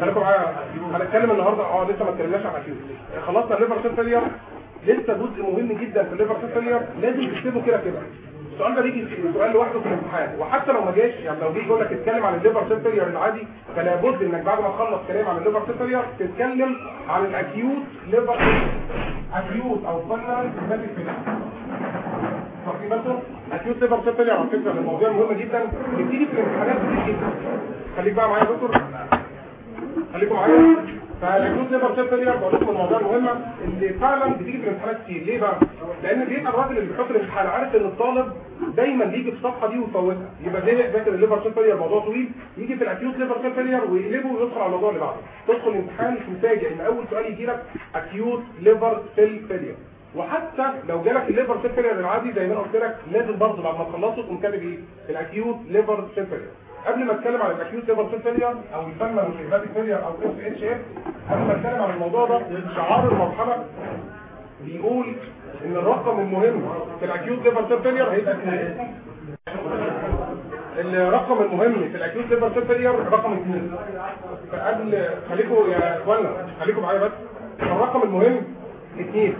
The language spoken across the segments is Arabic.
خليكم معايا هنتكلم النهارده. آه لسه ما اتكلمناش عن acute خلصنا ال liver cell failure لسه جزء مهم جدا في ال liver cell failure لازم تكتبه كده كده. السؤال ده بيجي سؤال لوحده في الامتحان. وحتى لو ما جاش يعني لو جه يقول لك اتكلم عن ال liver cell failure العادي فلا بد إنك بعد ما تخلص كلام عن ال liver cell failure تتكلم عن ال acute liver acute أو fulminant hepatic failure بالكم؟ acute liver cell failure على فكرة الموضوع مهم جدا. بتيجي في الامتحانات كتير جدا. خليك بقى معايا يا دكتور. خليكم معايا. فال acute liver cell failure بقول لكم المواضيع المهمه اللي فعلا بتيجي في الامتحانات كتير. ليه بقى؟ لأن بيبقى الراجل اللي بيحط الامتحان عارف إن الطالب دايما بيجي في الصفحه دي ويفوتها. يبقى زي فاكر ال liver cell failure موضوع طويل. يجي في ال acute liver cell failure ويقلبه ويدخل على الموضوع اللي بعده. تدخل الامتحان تفاجئ إن أول سؤال يجي لك acute liver cell failure وحتى لو جالك ال liver cell failure العادي زي ما أنا قلت لك لازم برضه بعد ما تخلصه تقوم كاتب إيه؟ ال acute liver cell failure قبل ما اتكلم عن ال acute liver failure أو يسمى ال hepatic failure أو FHF قبل ما اتكلم عن الموضوع ده شعار المرحلة بيقول إن الرقم المهم في ال acute liver failure هيبقى الرقم المهم في ال acute liver failure رقم اثنين فقبل خليكم يا إخوانا خليكم معايا بس. الرقم المهم اثنين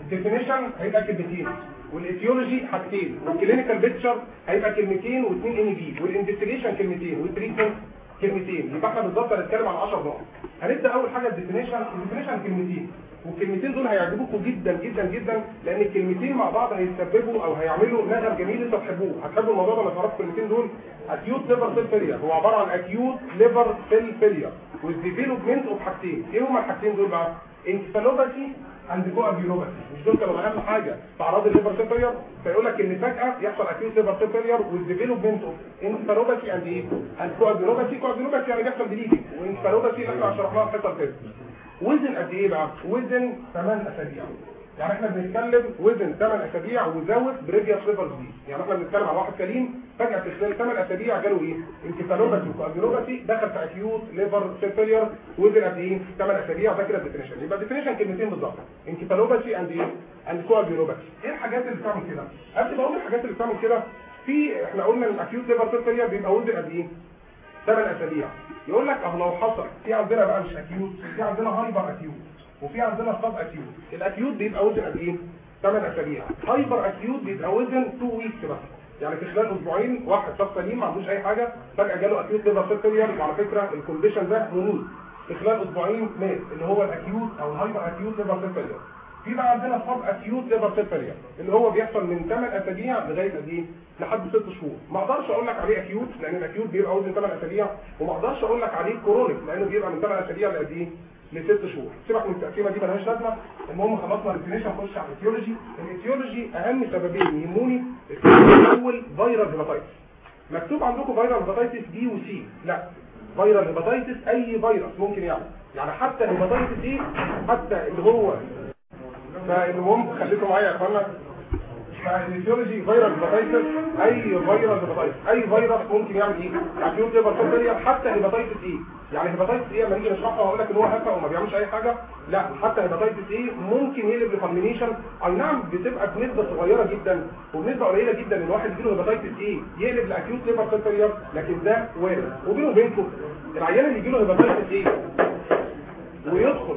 ال definition هيبقى كلمتين وال etiology حاجتين. وال clinical picture هيبقى كلمتين واثنين NB وال investigation كلمتين. وال treatment كلمتين. يبقى إحنا بالظبط هنتكلم عن 10 نقط. هنبدأ أول حاجة ال definition ال definition كلمتين. والكلمتين دول هيعجبوكم جدا جدا جدا لأن الكلمتين مع بعض هيسببوا أو هيعملوا نغم جميل أنتوا تحبوه هتحبوا الموضوع ده لما تعرفوا الكلمتين دول acute liver cell failure هو عبارة عن acute liver cell failure with development of حاجتين. إيه هما الحاجتين دول بقى؟ encephalopathy and coagulopathy مش دول كانوا أهم حاجة. في اعراض ال liver cell failure فيقول لك إن فجأة يحصل acute liver cell failure with development of encephalopathy and إيه and coagulopathy coagulopathy يعني بيحصل bleeding و encephalopathy اللي إحنا شرحناها في الحصه within قد إيه بقى؟ within 8 أسابيع. يعني إحنا بنتكلم within 8 أسابيع without previous liver disease يعني إحنا بنتكلم على واحد سليم فجأة في خلال 8 أسابيع جاله إيه؟ encephalopathy و coagulopathy دخل في acute liver failure within قد إيه؟ 8 أسابيع ده كده ال definition يبقى ال definition كلمتين بالظبط. encephalopathy and إيه؟ and coagulopathy إيه الحاجات اللي بتعمل كده؟ قبل ما أقول الحاجات اللي بتعمل كده في إحنا قلنا ال acute liver failure بيبقى within قد إيه؟ 8 أسابيع. يقول لك أهو لو حصل في عندنا بقى مش acute في عندنا hyperacute. وفي عندنا subacute ال acute بيبقى within قد إيه؟ 8 أسابيع. hyperacute بيبقى within 2 weeks بس. يعني في خلال أسبوعين واحد شخص سليم ما عندوش أي حاجة فجأة جاله acute liver failure وعلى فكرة ال condition ده مميت في خلال أسبوعين مات اللي هو ال acute أو ال hyperacute liver failure في بقى عندنا subacute liver failure اللي هو بيحصل من 8 أسابيع لغاية قد إيه؟ لحد 6 شهور. ما أقدرش أقول لك عليه acute لأن ال acute بيبقى within 8 أسابيع وما أقدرش أقول لك عليه chronic لأنه بيبقى من 8 أسابيع لقد إيه؟ لست شهور. سيبك من التقسيمه دي ملهاش لازمة. المهم خلصنا ال definition نخش على ال etiology ال etiology أهم سببين يهموني الأول viral hepatitis مكتوب عندكم viral hepatitis B و C لا. viral hepatitis أي فيروس ممكن يعمل. يعني حتى ال hepatitis دي حتى اللي هو فالمهم خليكم معايا يا إخوانا. فالفيزيولوجي فيروس هيباتايتس أي فيروس هيباتايتس أي فيروس ممكن يعمل إيه؟ acute liver cell حتى hepatitis A؟ يعني hepatitis A لما نيجي نشرحها واقول لك إن هو هفا وما بيعملش أي حاجة لا حتى hepatitis A ممكن يقلب ل fulmination أي نعم بتبقى بنسبة صغيرة جدا وبنسبة قليلة جدا إن الواحد يجيله hepatitis A يقلب ل acute liver cell لكن ده وارد. وبينه وبينكم العيان اللي يجيله hepatitis A ويدخل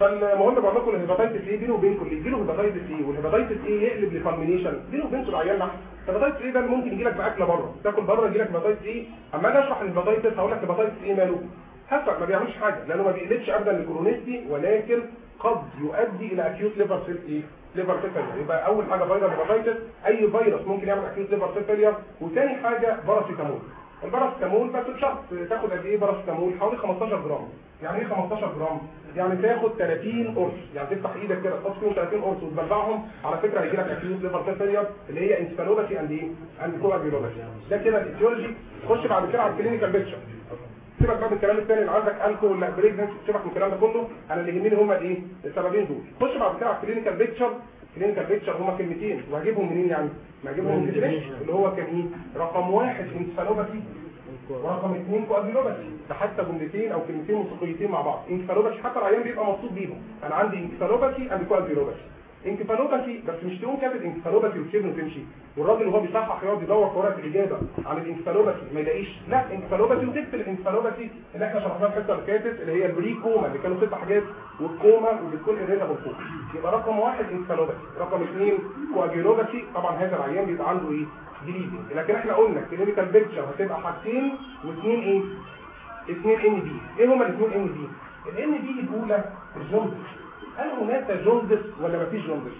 فالمهم بقول لكم ال hepatitis A بينه وبينكم اللي يجيله hepatitis A وال hepatitis A يقلب ل fulmination بينه وبينكم العيان نحس ال hepatitis A ده اللي ممكن يجي لك باكله بره تاكل بره يجي لك hepatitis A أما أجي أشرح ال hepatitis هقول لك hepatitis A ماله. هفق ما بيعملش حاجة لأنه ما بيقلبش ابدا ل chronicity ولكن قد يؤدي إلى acute liver cell إيه liver cell يبقى أول حاجة فيروس hepatitis أي فيروس ممكن يعمل acute liver cell وثاني حاجة باراسيتامول الباراسيتامول بس بشرط تاخد قد إيه باراسيتامول؟ حوالي 15 جرام. يعني إيه 15 جرام؟ يعني تاخد 30 قرص. يعني تفتح إيدك كده تحط فيهم 30 قرص وتبلعهم. على فكرة هيجي لك اكيوت ليفر failure اللي هي encephalopathy and إيه and coagulopathy ده كده ال etiology خش بعد كده على ال clinical picture سيبك بقى من الكلام الثاني اللي عندك الكول ولا pregnancy سيبك من الكلام ده كله. أنا اللي يهمني هم الايه السببين دول. خش بعد كده على ال clinical picture clinical picture هما كلمتين. وهجيبهم منين يعني؟ ما اجيبهم من ال definition اللي هو كان إيه؟ رقم واحد encephalopathy ورقم اثنين coagulopathy ده حتى جملتين أو كلمتين موسيقيتين مع بعض. encephalopathy حتى العيان بيبقى مبسوط بيهم. أنا عندي encephalopathy and coagulopathy encephalopathy بس مش تقوم كاتب encephalopathy وتسيبه وتمشي. والراجل وهو بيصحح يقعد يدور في ورقه الاجابه عن ال encephalopathy ما يلاقيش. لا encephalopathy وتكتب ال encephalopathy اللي إحنا شرحناها الحصة اللي فاتت اللي هي ال precoma اللي كانوا ست حاجات والكوما وبتكون ال irritable coma يبقى رقم واحد encephalopathy رقم اثنين coagulopathy طبعا هذا العيان بيبقى عنده إيه؟ bleeding لكن إحنا قلنا clinical picture هتبقى حاجتين واثنين إيه؟ اثنين NB إيه هما الاثنين NB؟ ال NB الاولى ال jaundice هل هناك jaundice ولا مفيش jaundice؟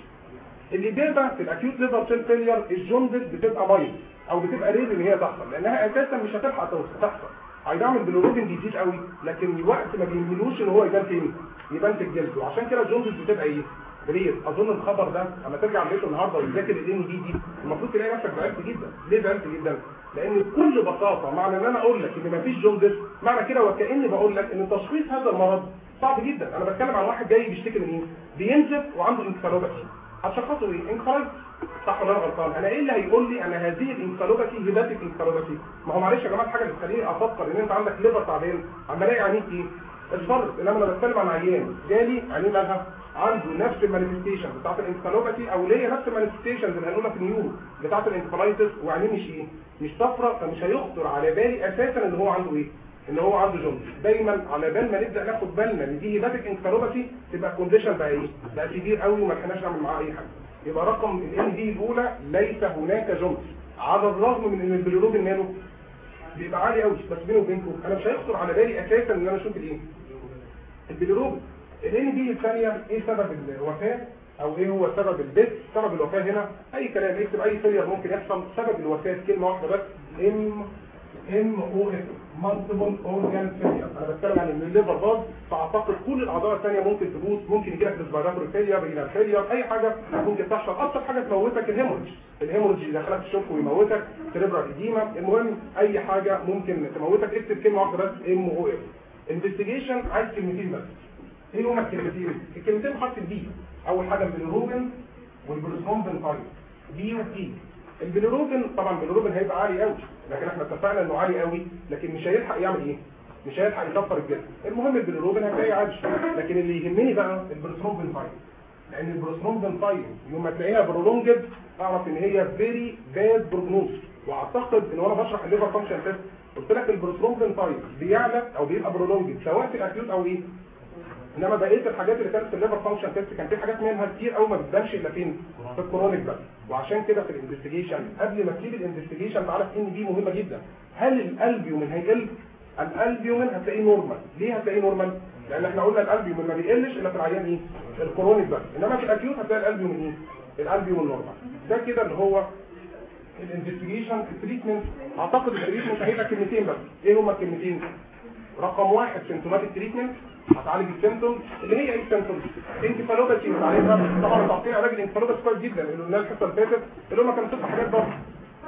الاجابه في ال acute liver cell failure ال jaundice بتبقى بايظ أو بتبقى rare ان هي تحصل لأنها أساسا مش هتلحق تحصل. هيدعم البلوروبين بيزيد قوي لكن الوقت ما بيمهلوش إن هو يبان فين؟ يبان في الجلد. وعشان كده ال jaundice بتبقى إيه؟ rare أظن الخبر ده اما ترجع البيت النهارده وتذاكر ال NB دي المفروض تلاقي نفسك ضعفت جدا. ليه ضعفت جدا؟ لأن بكل بساطة معنى إن أنا أقول لك إن مفيش jaundice معنى كده وكأني بقول لك إن تشخيص هذا المرض صعب جدا. أنا بتكلم عن واحد جاي بيشتكي من إيه بينزف وعنده encephalopathy هتشخصه إيه؟ encephalopathy صح ولا أنا غلطان؟ أنا إيه اللي هيقول لي ان هذه ال encephalopathy hepatic encephalopathy ما هو معلش يا جماعة الحاجة اللي أفكر إن أنت عندك liver تعبان اما ألاقي عينيك إيه؟ صفرا. انما أنا بتكلم عن عيان جالي عينيه مالها عنده نفس ال manifestation بتاعت ال encephalopathy أو ليه نفس ال manifestations اللي هنقولها في ال neuro بتاعت ال encephalitis وعينيه مش إيه؟ مش صفرة فمش هيخطر على بالي أساسا إن هو عنده إيه؟ إن هو عنده jaundice دايما على بال ما نبدأ ناخد بالنا ان دي hepatic encephalopathy تبقى condition بقى إيه؟ بقى كبير قوي وما لحقناش نعمل معاه أي حاجة. يبقى رقم ال NB الأولى ليس هناك jaundice على الرغم من إن البيليروبين ماله بيبقى عالي قوي بس بيني وبينكم أنا مش هيخطر على بالي أساسا إن أنا أشوف الايه ال bilirubin ال NB الثانية إيه سبب الوفاة؟ أو إيه هو سبب ال death سبب الوفاة هنا. أي كلام يكتب أي failure ممكن يحصل سبب الوفاة كلمة واحدة بس. M MOF multiple organ failure أنا بتكلم عن ال liver باظ فأعتقد كل الأعضاء الثانية ممكن تبوظ ممكن يجي لك respiratory failure renal failure أي حاجة ممكن تحصل. أكتر حاجة تموتك ال hemorrhage. ال hemorrhage يدخلك ال shock ويموتك cerebral edema. المهم أي حاجة ممكن تموتك اكتب كلمة واحدة بس MOF investigation عايز كلمتين بس. إيه هما الكلمتين. الكلمتين بحرف ال P أول حاجة البيلروبين والبروسرومبين فايل. بي وبي البيلروبين طبعا البيلروبين هيبقى عالي قوي لكن إحنا اتفقنا انه عالي قوي لكن مش هيلحق يعمل إيه؟ مش هيلحق يصفر الجسم المهم البيلروبين هتلاقيه عالي لكن اللي يهمني بقى ال prothrombin time لأن ال prothrombin time يوم ما تلاقيها prolonged أعرف إن هي very bad prognosis وأعتقد إن وأنا بشرح ال liver function test قلت لك ال prothrombin time بيعلى أو بيبقى prolonged سواء في ال acute أو إيه؟ انما بقيه الحاجات اللي كانت في ال liver function test كان في حاجات منها كتير قوي ما بتبانش إلا فين؟ في ال chronic بس. وعشان كده في ال investigation قبل ما تسيب ال investigation تعرف إن دي مهمة جدا. هل الألبيومين هيقل؟ الألبيومين هتلاقيه normal ليه هتلاقيه normal لأن إحنا قلنا الألبيومين ما بيقلش إلا في العيان إيه؟ ال chronic بس. إنما في ال acute هتلاقي الألبيومين إيه؟ ال albumin normal ده كده اللي هو ال investigation ال treatment. أعتقد ال treatment هيبقى كلمتين بس. إيه هما الكلمتين؟ رقم واحد symptomatic treatment. هتعالج ال symptoms اللي هي إيه ال symptoms encephalopathy بتعالجها طبعا تعطيه علاج ال encephalopathy كويس جدا. اللي قلنا الحصه اللي فاتت اللي هم كانوا ست حاجات برضه.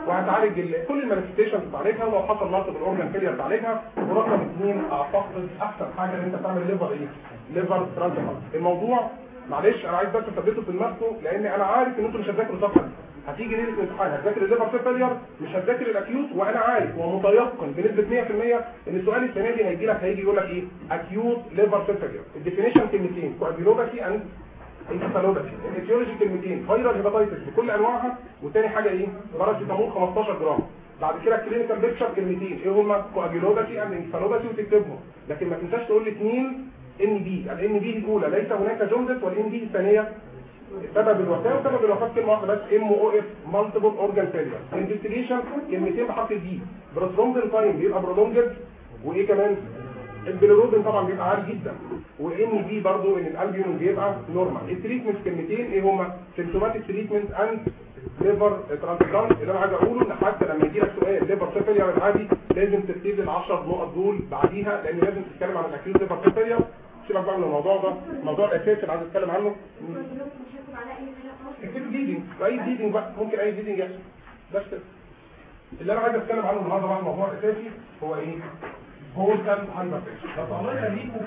وهتعالج ال- كل ال manifestations بتعالجها ولو حصل نقص بال organ failure بتعالجها ورقم اثنين أعتقد أحسن حاجة إن أنت تعمل liver إيه؟ liver transplant الموضوع معلش أنا عايز بس أثبته في دماغكم لأن أنا عارف إن أنتوا مش هتذاكروا الصفحه دي. هتيجي ليله الامتحان هتذاكر ال liver failure مش هتذاكر ال acute وأنا عارف ومتيقن بنسبة 100% إن السؤال السنة دي هيجي لك هيجي يقول لك إيه؟ acute liver failure. ال definition كلمتين coagulopathy and encephalopathy ال etiology كلمتين viral hepatitis بكل أنواعها وتاني حاجة إيه؟ باراسيتامول 15 جرام. بعد كده clinical picture كلمتين إيه هما؟ coagulopathy and encephalopathy وتكتبهم. لكن ما تنساش تقول لي اثنين NB. ال NB الأولى ليس هناك jaundice وال NB الثانية سبب الوفاة وسبب الوفاة كلمه واحدة بس MOF multiple organ failure investigation كلمتين بحرف ال P prothrombin time بيبقى prolonged وإيه كمان؟ البيليروبين طبعا بيبقى عالي جدا. و NB برضه إن الالبيوم بيبقى normal ال treatment كلمتين إيه هما؟ symptomatic treatment and liver transplant اللي أنا عايز أقوله إن حتى لما يجي لك سؤال liver failure العادي لازم تبتدي ال 10 نقط دول بعديها لأن لازم تتكلم عن ال acute liver failure سيبك بقى من الموضوع ده. الموضوع الاساسي اللي عايز أتكلم عنه. اكتب bleeding أي ممكن أي يحصل. بس اللي أنا عايز أتكلم عنه النهارده بقى الموضوع الأساسي هو إيه؟ portal hypertension لو طلعنا ليكم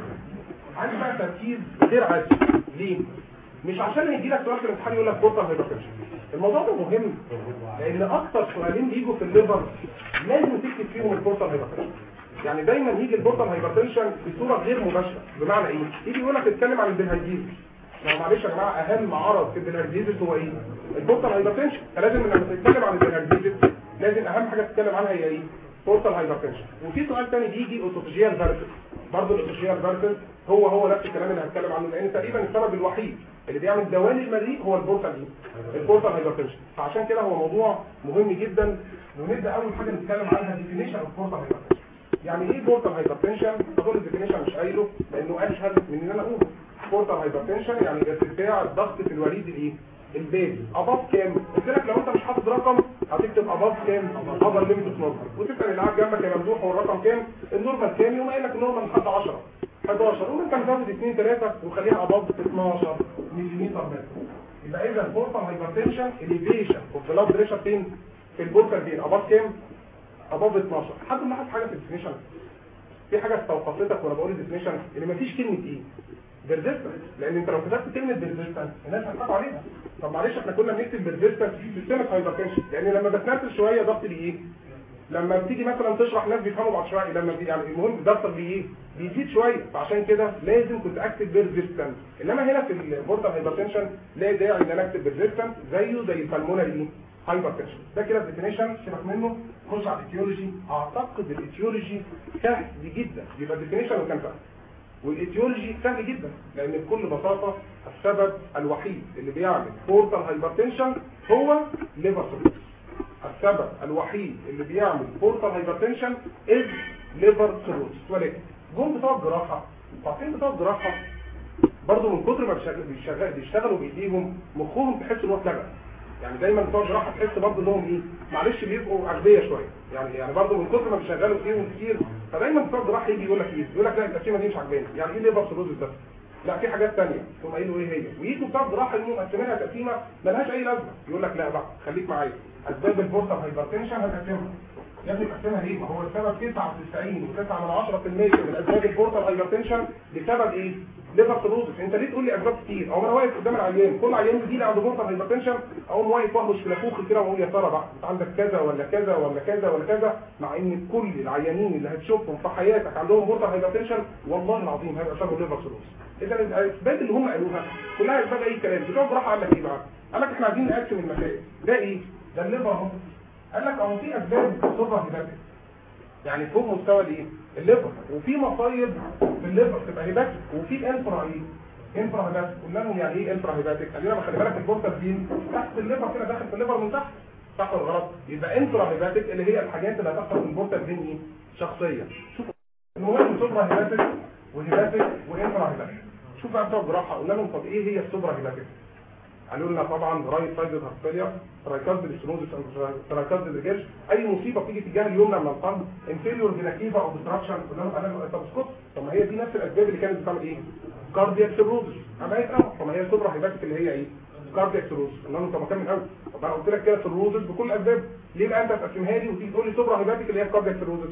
عندي بقى تركيز غير عادي. ليه؟ مش عشان يجي لك سؤال في الامتحان يقول لك portal hypertension الموضوع ده مهم. لأن أكتر سؤالين بيجوا في ال liver لازم تكتب فيهم ال portal hypertension يعني دايما يجي ال portal hypertension بصورة غير مباشرة. بمعنى إيه؟ يجي يقول لك اتكلم عن ال bilharziasis معلش يا جماعة أهم عرض في ال bilharziasis هو إيه؟ ال portal hypertension فلازم لما تتكلم عن ال bilharziasis لازم أهم حاجة تتكلم عنها هي إيه؟ portal hypertension وفي سؤال ثاني بيجي oesophageal varices برضه ال oesophageal varices هو هو نفس الكلام اللي هنتكلم عنه لأن تقريبا السبب الوحيد اللي بيعمل دوالي المريء هو ال portal إيه؟ ال portal hypertension فعشان كده هو موضوع مهم جدا. ونبدأ أول حاجة نتكلم عنها definition of portal hypertension يعني إيه portal hypertension طبعا ال definition مش قايله لأنه اسهل من ان أنا أقوله. portal hypertension يعني ارتفاع الضغط في الوريد الايه البابي above كام؟ قلت لك لو انت مش حاطط رقم هتكتب above كام؟ upper limit normal اللي قاعد جنبك يا ممدوح هو الرقم كام؟ ال normal كام؟ يقوم قايل لك ال normal لحد 10 11 قوم انت مزود 2 3 وخليها above 12 ملم متر يبقى إذا ال portal hypertension elevation of blood pressure فين؟ في ال portal vein؟ above كام؟ above 12 حد لاحظ حاجة في ال definition؟ في حاجة استوقفتك وأنا بقول ال definition؟ إن مفيش كلمة إيه. persistent لأن أنت لو كتبت كلمة persistent الناس هتخاف عليها. طب معلش إحنا كنا بنكتب persistent في systemic hypertension لأن لما بتنزل شوية ضغط بايه لما بتيجي مثلا تشرح ناس بيفهموا بعد شوية لما بي يعني المهم الضغط بايه بيزيد شوية. فعشان كده لازم كنت أكتب persistent إنما هنا في ال portal hypertension لا داعي إن أنا أكتب persistent زيه زي ال pulmonary hypertension ده كده ال definition سيبك منه. خش على ال etiology أعتقد ال etiology سهل جدا. يبقى ال definition وكان سهل وال etiology سهل جدا لأن بكل بساطة السبب الوحيد اللي بيعمل portal hypertension هو liver cirrhosis السبب الوحيد اللي بيعمل portal hypertension is liver cirrhosis ولكن جم بتوع الجراحه عارفين بتوع الجراحه برضه من كتر ما بيشغل بيشتغلوا بإيديهم مخهم تحس ان هو يعني دايما بتوع الجراحة تحس برضه إنهم إيه معلش بيبقوا أغبياء شوية. يعني يعني برضه من كتر ما بيشغلوا فيهم كتير فدايما بتوع الجراحة يجي يقول لك إيه يقول لك لا التقسيمه دي مش عجباني يعني إيه liver cirrhosis ده لا في حاجات ثانية ثم قايلوا إيه هي؟ ويجوا بتوع الجراحة يقوموا مقسمينها تقسيمة ملهاش أي لازمة. يقول لك لا بقى خليك معايا. أسباب ال portal hypertension هتقسمها. يا ابني تقسمها ليه؟ ما هو السبب 99 و9 من 10% من اسباب ال portal hypertension بسبب إيه؟ liver cirrhosis أنت ليه تقول لي اسباب كتير أو أنا واقف قدام العيان كل عيان لي عنده portal hypertension أقوم واقف واهرش في نافوخي كده وأقول يا ترى بقى أنت عندك كذا ولا كذا ولا كذا ولا كذا مع إن كل العيانين اللي هتشوفهم في حياتك عندهم portal hypertension والله العظيم هيبقى سبب liver cirrhosis إذا الأسباب اللي هم قالوها كلها أسباب أي كلام بتوع الجراحه قال لك إيه بقى؟ قال لك إحنا عايزين نقسم المسائل ده إيه؟ ده ال liver قال لك اهو في أسباب supra hepatic يعني فوق مستوى الإيه؟ ال liver. وفي مصايب في ال liver تبقى hepatic. وفي infra إيه infra hepatic قلنا لهم يعني إيه infra hepatic قال لنا خلي بالك ال portal vein. تحت ال liver كده داخل في ال liver من تحت. صح ولا غلط؟ يبقى infra hepatic اللي هي الحاجات اللي هتحصل في ال portal vein إيه؟ شخصيه شوفوا المهم supra hepatic و hepatic و infra hepatic شوف بقى بتوع الجراحه قلنا لهم طب إيه هي ال supra hepatic؟ قالوا لنا طبعا right side heart failure tricuspid stenosis tricuspid regurge أي مصيبة بتيجي تجاه اليمنى من القلب inferior vena cava obstruction قلنا لهم قال طب اسكت طب ما هي دي نفس الأسباب اللي كانت بتعمل إيه؟ cardiac cirrhosis أما هي طب ما هي ال supra hepatic اللي هي إيه؟ cardiac cirrhosis قلنا لهم طب ما من اول طب أنا قلت لك كده cirrhosis بكل اسباب ليه بقى أنت تقسمها لي وتيجي تقول لي supra hepatic اللي هي cardiac cirrhosis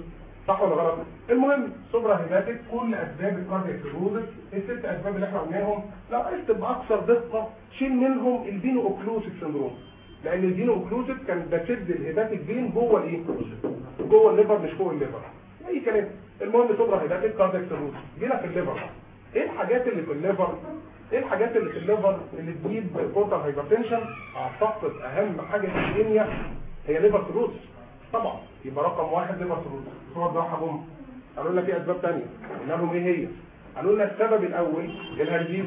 صح ولا غلط؟ المهم supra hepatic كل أسباب ال cardiac cirrhosis الست أسباب اللي إحنا قلناهم لو عايز تبقى أكثر دقة شيل منهم ال veno occlusive syndrome. لأن ال veno occlusive كان بتشد ال hepatic vein جوه الايه جوه ال liver مش فوق ال liver. أي كلام. المهم supra hepatic cardiac cirrhosis جينا في ال liver. إيه الحاجات اللي في ال liver؟ إيه الحاجات اللي في ال liver اللي تجيب portal hypertension؟ أعتقد أهم حاجة في الدنيا هي liver cirrhosis طبعا. يبقى رقم واحد liver cirrhosis صور جراحه بوم قالوا لنا في أسباب ثانية قلنا لهم إيه هي؟ قالوا لنا السبب الأول ال bilharziasis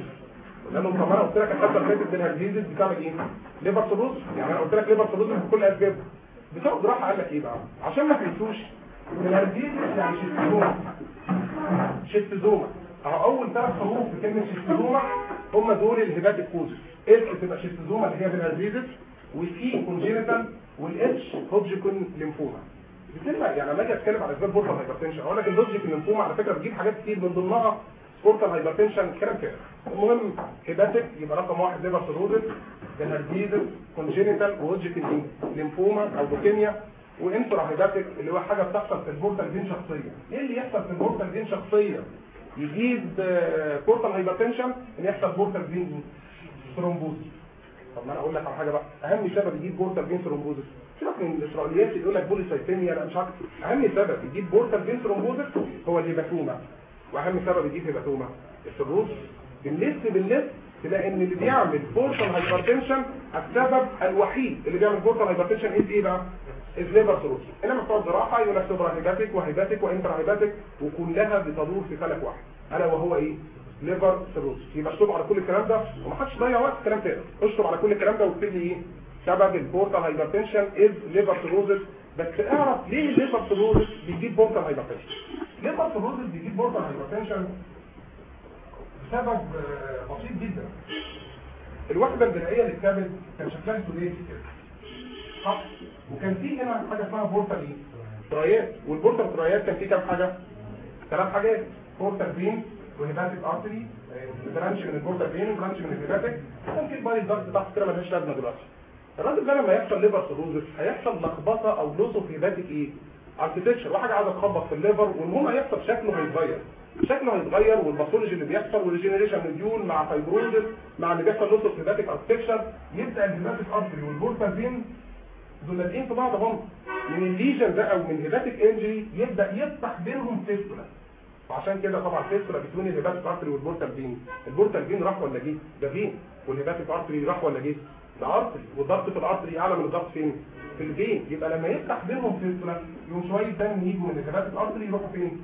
قلنا لهم طب أنا قلت لك الحته اللي فاتت ال bilharziasis بتعمل إيه؟ liver cirrhosis يعني أنا قلت لك liver cirrhosis بكل أسباب. بتوع جراحه قال لك إيه بقى؟ عشان ما تنسوش ال bilharziasis يعني schistosoma. schistosoma. أهو أول ثلاث حروف في كلمة schistosoma هم دول ال hepatic causes S تبقى schistosoma اللي هي bilharziasis وال C congenital وال H Hodgkin lymphoma. بتكلم يعني لما أجي أتكلم على أسباب portal hypertension أقول لك ال Hodgkin lymphoma على فكرة بتجيب حاجات كتير من ضمنها portal hypertension كلام كده. المهم hepatic يبقى رقم واحد liver cirrhosis bilharziasis congenital و Hodgkin lymphoma أو leukemia و infra hepatic اللي هو حاجة بتحصل في ال portal vein شخصية. إيه اللي يحصل في ال portal vein شخصية؟ يجيب portal hypertension إن يحصل portal vein thrombosis طب ما أنا أقول لك على حاجة بقى. أهم سبب يجيب portal vein thrombosis سيبك من الإسرائيليات اللي يقول لك polycythemia لا مش عارف. أهم سبب يجيب portal vein thrombosis هو ال hepatoma. وأهم سبب يجيب hepatoma. ال cirrhosis بالليست بالليست تلاقي إن اللي بيعمل portal hypertension السبب الوحيد اللي بيعمل portal hypertension إيه؟ إيه بقى؟ ال liver cirrhosis إنما بتوع الجراحه يقول لك supra hepatic و hepatic و intra hepatic وكلها بتدور في فلك واحد. ألا وهو إيه؟ liver cirrhosis يبقى اشطب على كل الكلام ده ومحدش يضيع وقت كلام تاني. اشطب على كل الكلام ده واكتب لي إيه؟ سبب ال portal hypertension is liver cirrhosis بس اعرف ليه ال liver cirrhosis بيجيب portal hypertension liver cirrhosis بيجيب portal hypertension بسبب آه، بسيط جدا. الوحدة البنائيه للكبد كان شكلها سوليتي كده. صح؟ وكان في هنا حاجة اسمها portal إيه؟ triad. وال portal triad كان فيه كام حاجة؟ ثلاث حاجات. بورتال فين وهيباتيك ارتري برانش من البورتال فين وبرانش من الهيباتيك وكان في bile duct تحت كده ملهاش لازمه دلوقتي الراجل ده لما يحصل liver cirrhosis هيحصل لخبطه أو loss of hepatic إيه architecture وحاجه عايزه تخبط في ال liver والمهم هيحصل شكله هيتغير شكله هيتغير وال pathology اللي بيحصل وال regeneration nodule مع fibrosis مع اللي بيحصل loss of hepatic architecture يبدا ال hepatic artery وال portal vein دول لازقين في بعض هم من ال lesion ده أو من hepatic injury يبدا يفتح بينهم fistula وعشان كده طبعا fistula بتكون ال hepatic artery وال portal vein؟ ال portal vein راح ولا جه؟ ده vein؟ وال hepatic artery راح ولا جه؟ ده artery والضغط في ال artery أعلى من الضغط فين؟ في ال vein. يبقى لما يفتح بينهم fistula يقوم شوية دم يجوا من ال hepatic artery يروحوا فين؟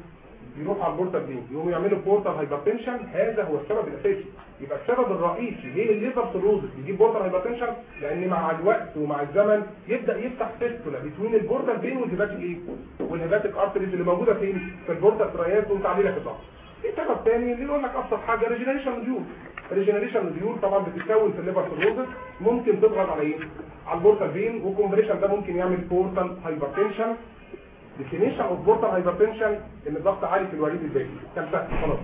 يروح على ال portal vein؟ يقوموا يعملوا portal hypertension هذا هو السبب الأساسي. يبقى السبب الرئيسي ليه ال liver cirrhosis بيجيب portal hypertension لأن مع الوقت ومع الزمن يبدأ يفتح fistula بين ال portal vein وال hepatic إيه وال hepatic arteries اللي موجودة فين؟ في ال portal triad وتعديلها في الضغط في سبب ثاني اللي يقول لك أبسط حاجة regeneration nodule regeneration nodule طبعا بتتكون في ال liver cirrhosis ممكن تضغط على إيه؟ على ال portal vein وال compression ده ممكن يعمل portal hypertension definition of portal hypertension إن الضغط عالي في الوريد البابي. كان سهل خلاص.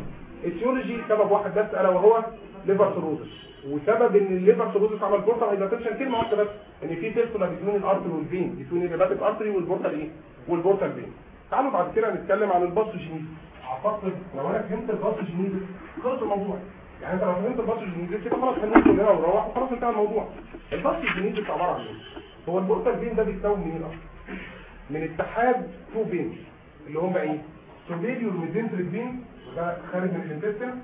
etiology سبب واحد بس ألا وهو liver cirrhosis وسبب إن ال liver cirrhosis عمل portal hypertension كلمه واحدة بس إن في فيستولا بين الارتري والفين بين الهيباتيك ارتري والبورتال إيه والبورتال فين تعالوا بعد كده نتكلم عن ال pathogenesis أعتقد لو أنا فهمت ال pathogenesis خلص الموضوع. يعني أنت لو فهمت ال pathogenesis كده خلاص هنمشي كلنا ونروح وخلاص انتهى الموضوع. ال pathogenesis عبارة عن إيه؟ هو ال portal vein ده بيتكون من إيه؟ أصلا من اتحاد two veins اللي هم إيه؟ superior mesenteric vein وده خارج من ال intestine.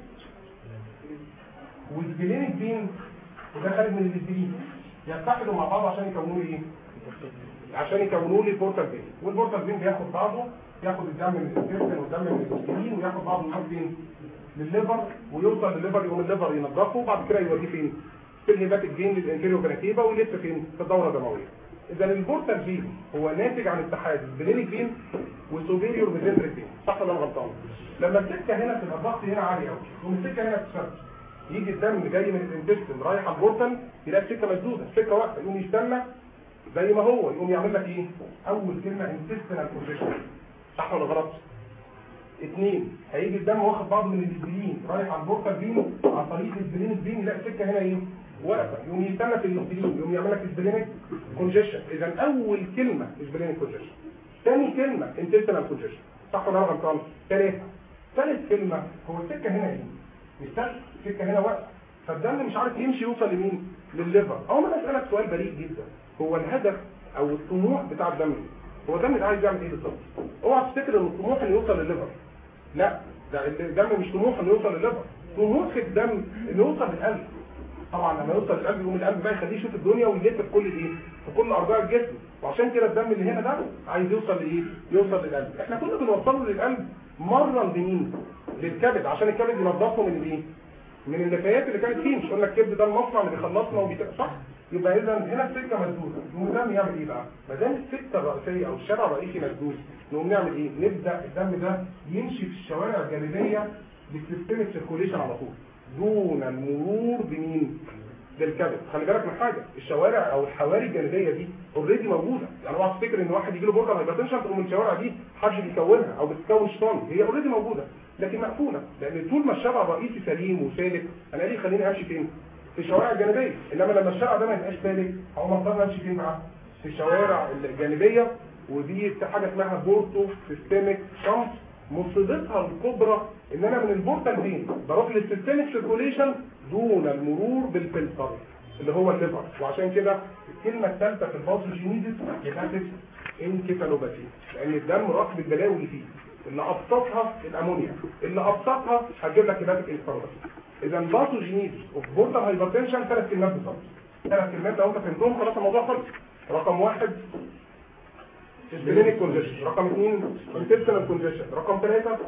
وال splenic vein وده خارج من ال spleen يتحدوا مع بعض عشان يكونوا لي إيه؟ عشان يكونوا لي ال portal vein وال portal vein بياخد بعضه ياخد الدم من ال intestine والدم من ال spleen وياخد بعضه يروح فين للليفر ويوصل للليفر يقوم الليفر ينضفه وبعد كده يوديه فين؟ في ال hepatic vein لل inferior vena cava ويلف فين؟ في الدورة الدموية. اذا ال portal vein هو ناتج عن اتحاد ال splenic vein وال superior mesenteric صح ولا أنا غلطان؟ لما السكة هنا تبقى الضغط هنا عالي قوي والسكه هنا تتشد يجي الدم جاي من ال intestine رايح على ال portal يلاقي السكه مسدوده السكه واقفه يقوم يستنى زي ما هو يقوم يعمل لك إيه؟ أول كلمة intestinal congestion صح ولا غلط؟ اثنين هيجي الدم واخد بعضه من ال spleen رايح على ال portal vein عن طريق ال splenic vein يلاقي السكه هنا إيه؟ واقفة. يقوم يستنى في ال spleen يقوم يعمل لك splenic congestion اذا أول كلمة splenic congestion ثاني كلمة intestinal congestion صح ولا غلطان ثالث ثالث كلمة هو السكه هنا إيه؟ مش سهل السكه هنا واقفة. فالدم مش عارف يمشي يوصل لمين؟ للل liver. أو أنا أسألك سؤال بريء جدا هو الهدف أو الطموح بتاع الدم إيه؟ هو الدم ده عايز يعمل إيه بالظبط؟ أوعى تفتكر إن الطموح انه يوصل للل liver. لا ده الدم مش طموح إنه يوصل للليفر. طموح الدم إنه يوصل للقلب. طبعا لما يوصل للقلب يقوم القلب بقى يخليه يشوف الدنيا ويلف في كل إيه؟ في كل أرجاء الجسم. وعشان كده الدم اللي هنا ده عايز يوصل لإيه؟ يوصل للقلب. إحنا كنا بنوصله للقلب مرة لمين للكبد عشان الكبد ينضفه من الايه من النفايات اللي كانت فيه مش قلنا الكبد ده المصنع اللي بيخلصنا وبيت... صح؟ يبقى اذا هنا السكه مسدوده الدم يعمل إيه بقى؟ ما دام السكه الرئيسية أو الشارع الرئيسي مسدود نقوم نعمل إيه؟ نبدأ الدم ده يمشي في الشوارع الجانبية بال systemic circulation على طول دون المرور بمين بالكبد. خلي بالك من حاجة الشوارع أو الحواري الجانبيه دي already موجودة. يعني اوعى تفتكر إن واحد يجي له portal hypertension تقوم الشوارع دي حد بيكونها أو بتكون shunts. هي already موجودة لكن مقفولة. لأن طول ما الشارع الرئيسي سليم وسالك أنا ليه خليني أمشي فين؟ في الشوارع الجانبية. إنما لما الشارع ده ما يبقاش سالك هقوم اضطر أمشي فين معاه؟ في الشوارع الجانبية ودي حاجة اسمها porto systemic shunts. مصيبتها الكبرى إن أنا من ال portal vein بروح لل systemic circulation دون المرور بالفلتر اللي هو ال liver وعشان كده الكلمة الثالثة في ال pathogenesis hepatic encephalopathy لأن الدم راكب البلاوي اللي فيه. اللي أبسطها الأمونيا اللي أبسطها هتجيب لك hepatic encephalopathy إذا pathogenesis of portal hypertension ثلاث كلمات بالظبط. ثلاث كلمات لو أنت فهمتهم خلاص الموضوع خلص. رقم واحد splenic congestion رقم اثنين intestinal congestion رقم ثلاثة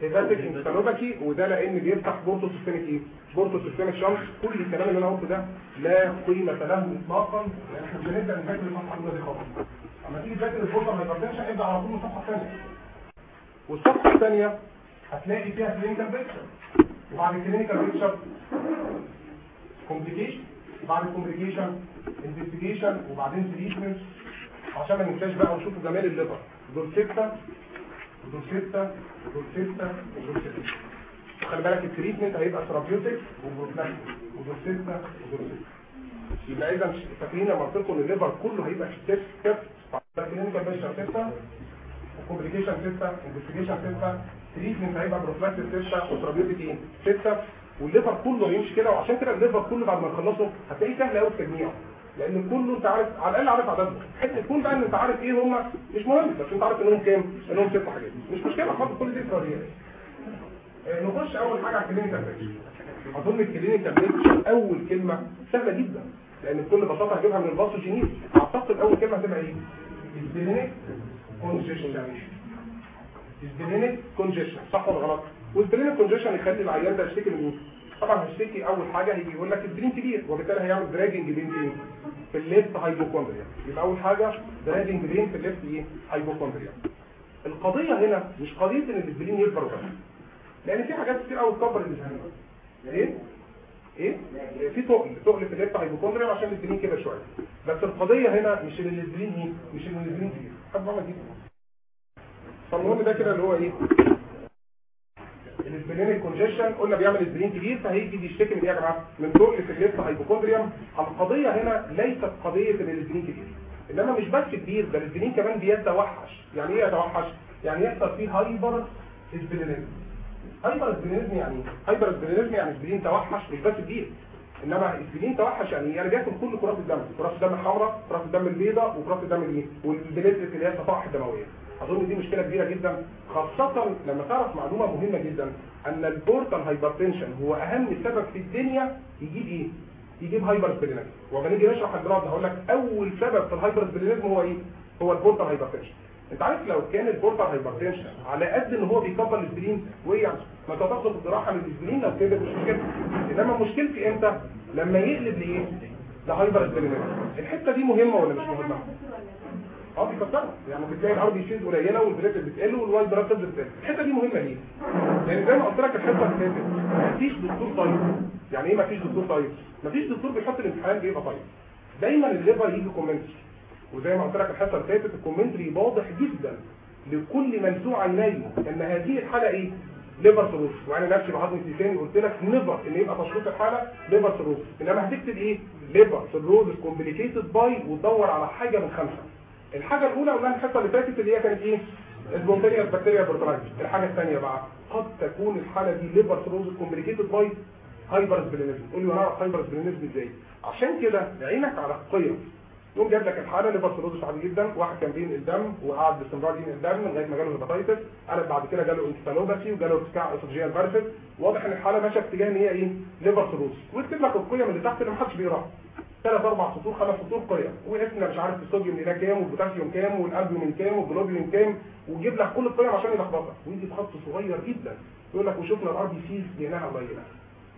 hepatic encephalopathy وده لأن بيفتح porto systemic إيه؟ porto systemic shunts. كل الكلام اللي أنا قلته ده لا قيمة له اطلاقا لأن إحنا مش هنبدا نذاكر الصفحه الاولى دي خالص. أما تيجي تذاكر ال portal hypertension ابدا على طول من الصفحه الثانية والصفحة الثانية هتلاقي فيها clinical picture وبعد ال clinical picture complication بعد ال complication investigation وبعدين treatment عشان ما ننساش بقى ونشوفوا جمال ال liver. دول ستة ودول ستة ودول ستة ودول ستة. وخلي بالك ال treatment هيبقى therapeutic و prophylactic ودول ستة ودول ستة. يبقى إذا فاكرين لما قلت لكم ال liver كله هيبقى step step. clinical picture ستة. و complication ستة investigation ستة. treatment هيبقى prophylactic ستة و therapeutic إيه؟ ستة. وال liver كله هيمشي كده. وعشان كده ال liver كله بعد ما نخلصه هتلاقيه سهل قوي التجميع. لأن كله انت عارف على الاقل عارف عددهم. حتة تكون بقى إن انت عارف إيه هم مش مهم بس انت عارف إنهم كام؟ إنهم ست حاجات. مش مشكلة خالص كل دي اسرائيليات آه، نخش أول حاجة على ال clinical picture أظن ال clinical picture أول كلمة سهلة جدا لأن بكل بساطة هجيبها من ال pathogenesis أعتقد أول كلمة هتبقى إيه؟ ال splenic congestion ال splenic congestion صح ولا غلط؟ وال splenic congestion يخلي العيان ده يشتكي من إيه؟ طبعا هيشتكي أول حاجة هيجي يقول لك ال spleen كبير وبالتالي هيعمل dragging pain إيه؟ في ال left hypochondria يبقى أول حاجة dragging pain في ال left إيه؟ hypochondria القضية هنا مش قضية إن ال spleen يكبر بس لأن في حاجات كتير قوي تكبر ال spleen إيه؟ إيه؟ في تقل تقل في ال left hypochondria عشان ال spleen كبر شوية. بس القضية هنا مش إن ال spleen إيه؟ مش إن ال spleen كبير. حد بعمل دي. فالمهم ده كده اللي هو إيه؟ ال splenic congestion قلنا بيعمل spleen كبير فهيجي يشتكي من إيه يا جماعة من تقل في ال left hypochondrium القضية هنا ليست قضية إن ال spleen كبير إنما مش بس كبير ده ال spleen كمان بيتوحش. يعني إيه يتوحش؟ يعني يحصل فيه hyper splenism hypersplenism يعني إيه؟ hypersplenism يعني spleen توحش مش بس كبير إنما ال spleen توحش يعني يعني بياكل كل كرات الدم. كرات الدم الحمراء كرات الدم البيضاء وكرات الدم الايه اللي هي الصفائح الدموية. أظن دي مشكلة كبيرة جدا خاصة لما تعرف معلومة مهمة جدا أن ال portal hypertension هو أهم سبب في الدنيا يجيب إيه؟ يجيب hypersplenism وما نيجي نشرح ال blood هقول لك أول سبب في ال hypersplenism هو إيه؟ هو ال portal hypertension. أنت عارف لو كان ال portal hypertension على قد إن هو بيكبر ال spleen وايه يعني ما تاخد الجراحه من ال spleen لو كده مش مشكلة. إنما مشكلتي إمتى لما يقلب لإيه؟ ل hypersplenism الحتة دي مهمة ولا مش مهمة؟ آه بيكترها يعني بتلاقي ال RBCs قليله وال platelets بتقل وال white blood بتقل. الحتة دي مهمة ليه؟ لأن زي ما قلت لك الحتة اللي فاتت مفيش دكتور طيب. يعني إيه مفيش دكتور طيب؟ مفيش دكتور بيحط الامتحان بيبقى طيب. دايما ال liver يجي commentary وزي ما قلت لك الحتة اللي فاتت ال commentary واضح جدا لكل من سوى عينيه إن هذه الحالة إيه؟ liver cirrhosis وأنا نفسي بعضم لساني قلت لك never إن يبقى تشخيص الحالة liver cirrhosis إنما هتكتب إيه؟ liver cirrhosis complicated by وتدور على حاجة من خمسة. الحاجة الأولى قلنا الحصة اللي فاتت اللي هي كانت إيه؟ ال spontaneous bacterial peritonitis الحاجة الثانية بقى قد تكون الحالة دي liver cirrhosis complicated by hypersplenism تقول لي أنا hypersplenism إزاي؟ عشان كده عينك على القيم. يقوم جاب لك الحالة liver cirrhosis عادي جدا واحد كان بينقل دم وقعد باستمرار ينقل دم لغاية ما جاله hepatitis قلب بعد كده جاله encephalopathy وجاله ارتفاع esophageal varices واضح إن الحالة ماشيه في اتجاه إن هي إيه؟ liver cirrhosis ويكتب لك القيم اللي تحت اللي محدش بيقراها. ثلاث أربع سطور خمس سطور قيم واسمنا مش عارف الصوديوم هنا كام والبوتاسيوم كام والألبومين كام والجلوبين كام ويجيب لك كل القيم عشان يلخبطك. ويجي بخط صغير جدا. يقول لك وشفنا ال RBCs لقيناها قليلة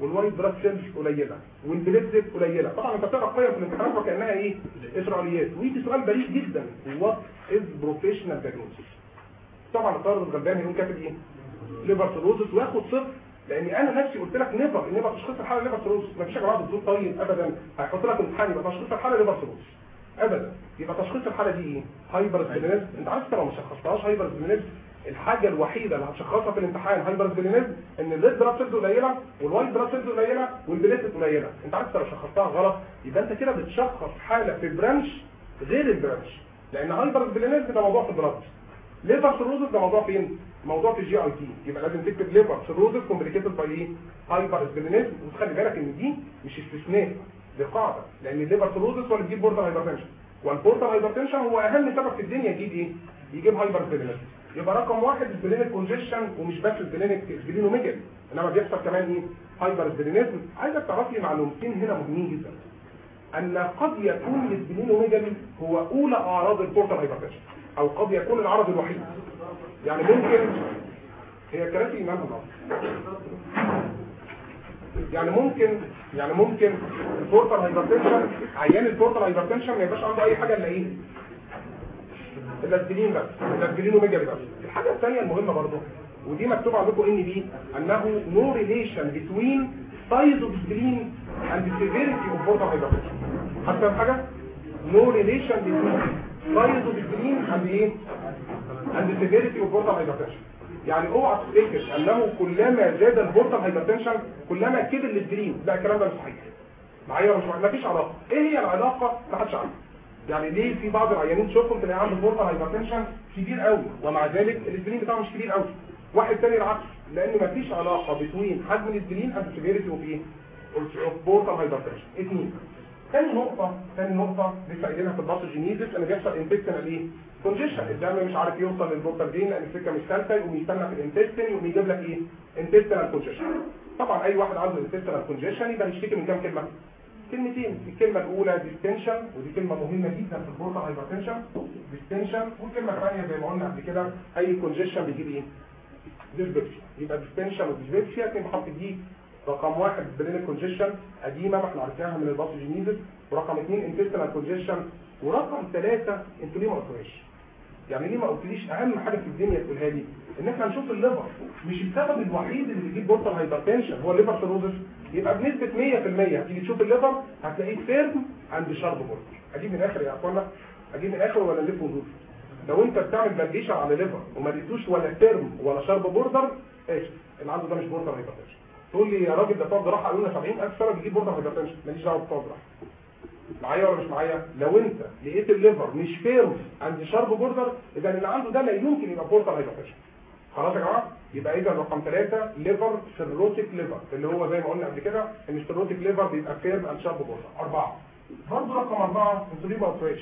وال white blood cells قليلة وال platelet قليلة. طبعا أنت بتقرأ قيم في الامتحانات وكأنها إيه؟ إسرائيليات. ويجي سؤال بريء جدا. what is provisional diagnosis طبعا الطالب الغلبان هيقوم كاتب إيه؟ liver وياخد صفر لأني أنا نفسي قلت لك never يبقى تشخيص الحاله liver cirrhosis ما فيش يا جماعة دكتور طيب ابدا. هيحط لك امتحان يبقى تشخيص الحاله liver cirrhosis ابدا. يبقى تشخيص الحاله دي إيه؟ hypersplenism أنت عارف لو ما شخصتهاش hypersplenism الحاجة الوحيدة اللي هتشخصها في الامتحان hypersplenism إن ال red blood cells قليلة وال white blood cells قليلة وال platelet قليلة. أنت عارف لو شخصتها غلط يبقى أنت كده بتشخص حالة في branch غير ال branch. لأن hypersplenism ده موضوع في ال blood. liver cirrhosis ده موضوع فين؟ موضوع في ال GIT. يبقى لازم تكتب liver cirrhosis complicated by إيه؟ hypersplenism وتخلي بالك إن دي مش استثناء دي قاعدة لأن ال liver cirrhosis هو اللي بيجيب portal hypertension وال portal hypertension هو أهم سبب في الدنيا يجيب إيه؟ يجيب hypersplenism يبقى رقم واحد ال splenic congestion ومش بس splenic splenomegaly إنما بيحصل كمان إيه؟ hypersplenism عايزك لي معلومتين هنا مهمين جدا. أن قد يكون ال splenomegaly هو أولى أعراض ال portal hypertension أو قد يكون العرض الوحيد. يعني ممكن هي كراسي امام النهارده يعني ممكن يعني ممكن ال portal hypertension عيان ال portal hypertension ما يبقاش عنده أي حاجة إلا إيه؟ ال spleen بس ال splenomegaly بس. الحاجة الثانية المهمة برضه ودي مكتوب عندكم إن بي أنه no relation between size of spleen and severity of portal hypertension حتى حاجة no relation between spleen and إيه and severity of portal hypertension يعني اوعى تفتكر انه كلما زاد ال portal hypertension كلما كبر ال spleen لا الكلام ده مش صحيح معايا مش معايا مفيش علاقه إيه هي العلاقه ما حدش عارف يعني ليه في بعض العيانين تشوفهم تلاقي عنده portal hypertension كبير قوي ومع ذلك ال spleen بتاعه مش كبير قوي واحد تاني العكس لأن مفيش علاقه بين حجم ال spleen and severity إيه of portal hypertension اثنين تاني نقطة تاني نقطة لسه قايلينها في ال pathogenesis ان بيحصل انفكشن إيه؟ congestion الدم مش عارف يوصل لل portal vein لأن السكة مش سالكة يقوم يستنى في ال intestine يقوم يجيب لك إيه؟ intestinal congestion طبعا أي واحد عنده intestinal congestion يبقى يشتكي من كام كلمة؟ كلمتين الكلمة الأولى distension ودي كلمة مهمة جدا في ال portal hypertension distension والكلمة الثانية زي ما قلنا قبل كده أي congestion بيجيب إيه؟ dyspepsia يبقى distension و dyspepsia كلمة حرف دي رقم واحد spleen congestion قديمة ما إحنا عرفناها من ال pathogenesis ورقم اثنين intestinal congestion ورقم ثلاثة أنتوا ليه ما قلتوهاش؟ يعني ليه ما قلتليش؟ أهم حاجة في الدنيا تقولها لي إن إحنا نشوف ال liver. مش السبب الوحيد اللي بيجيب portal hypertension هو ال liver cirrhosis يبقى بنسبة 100% هتيجي تشوف ال liver هتلاقيه firm and sharp border أجيب من الآخر يا أخوانا. أجيب من الآخر ولا نلف وندور لو أنت بتعمل palpation على liver وما لقيتوش ولا firm ولا sharp border إيش؟ اللي عنده ده مش portal hypertension تقول لي يا راجل ده بتوع جراحه قالوا لنا 70000 سبب بيجيب portal hypertension ماليش دعوة بتوع جراحه معايا ولا مش معايا؟ لو انت لقيت ال liver مش firm and sharp border اذا اللي عنده ده لا يمكن يبقى portal hypertension خلاص يا جماعة؟ يبقى إذا رقم ثلاثة liver cirrhotic liver اللي هو زي ما قلنا قبل كده إن ال cirrhotic liver بيبقى firm and sharp border. أربعة. برضه رقم أربعة ما قلتوهاش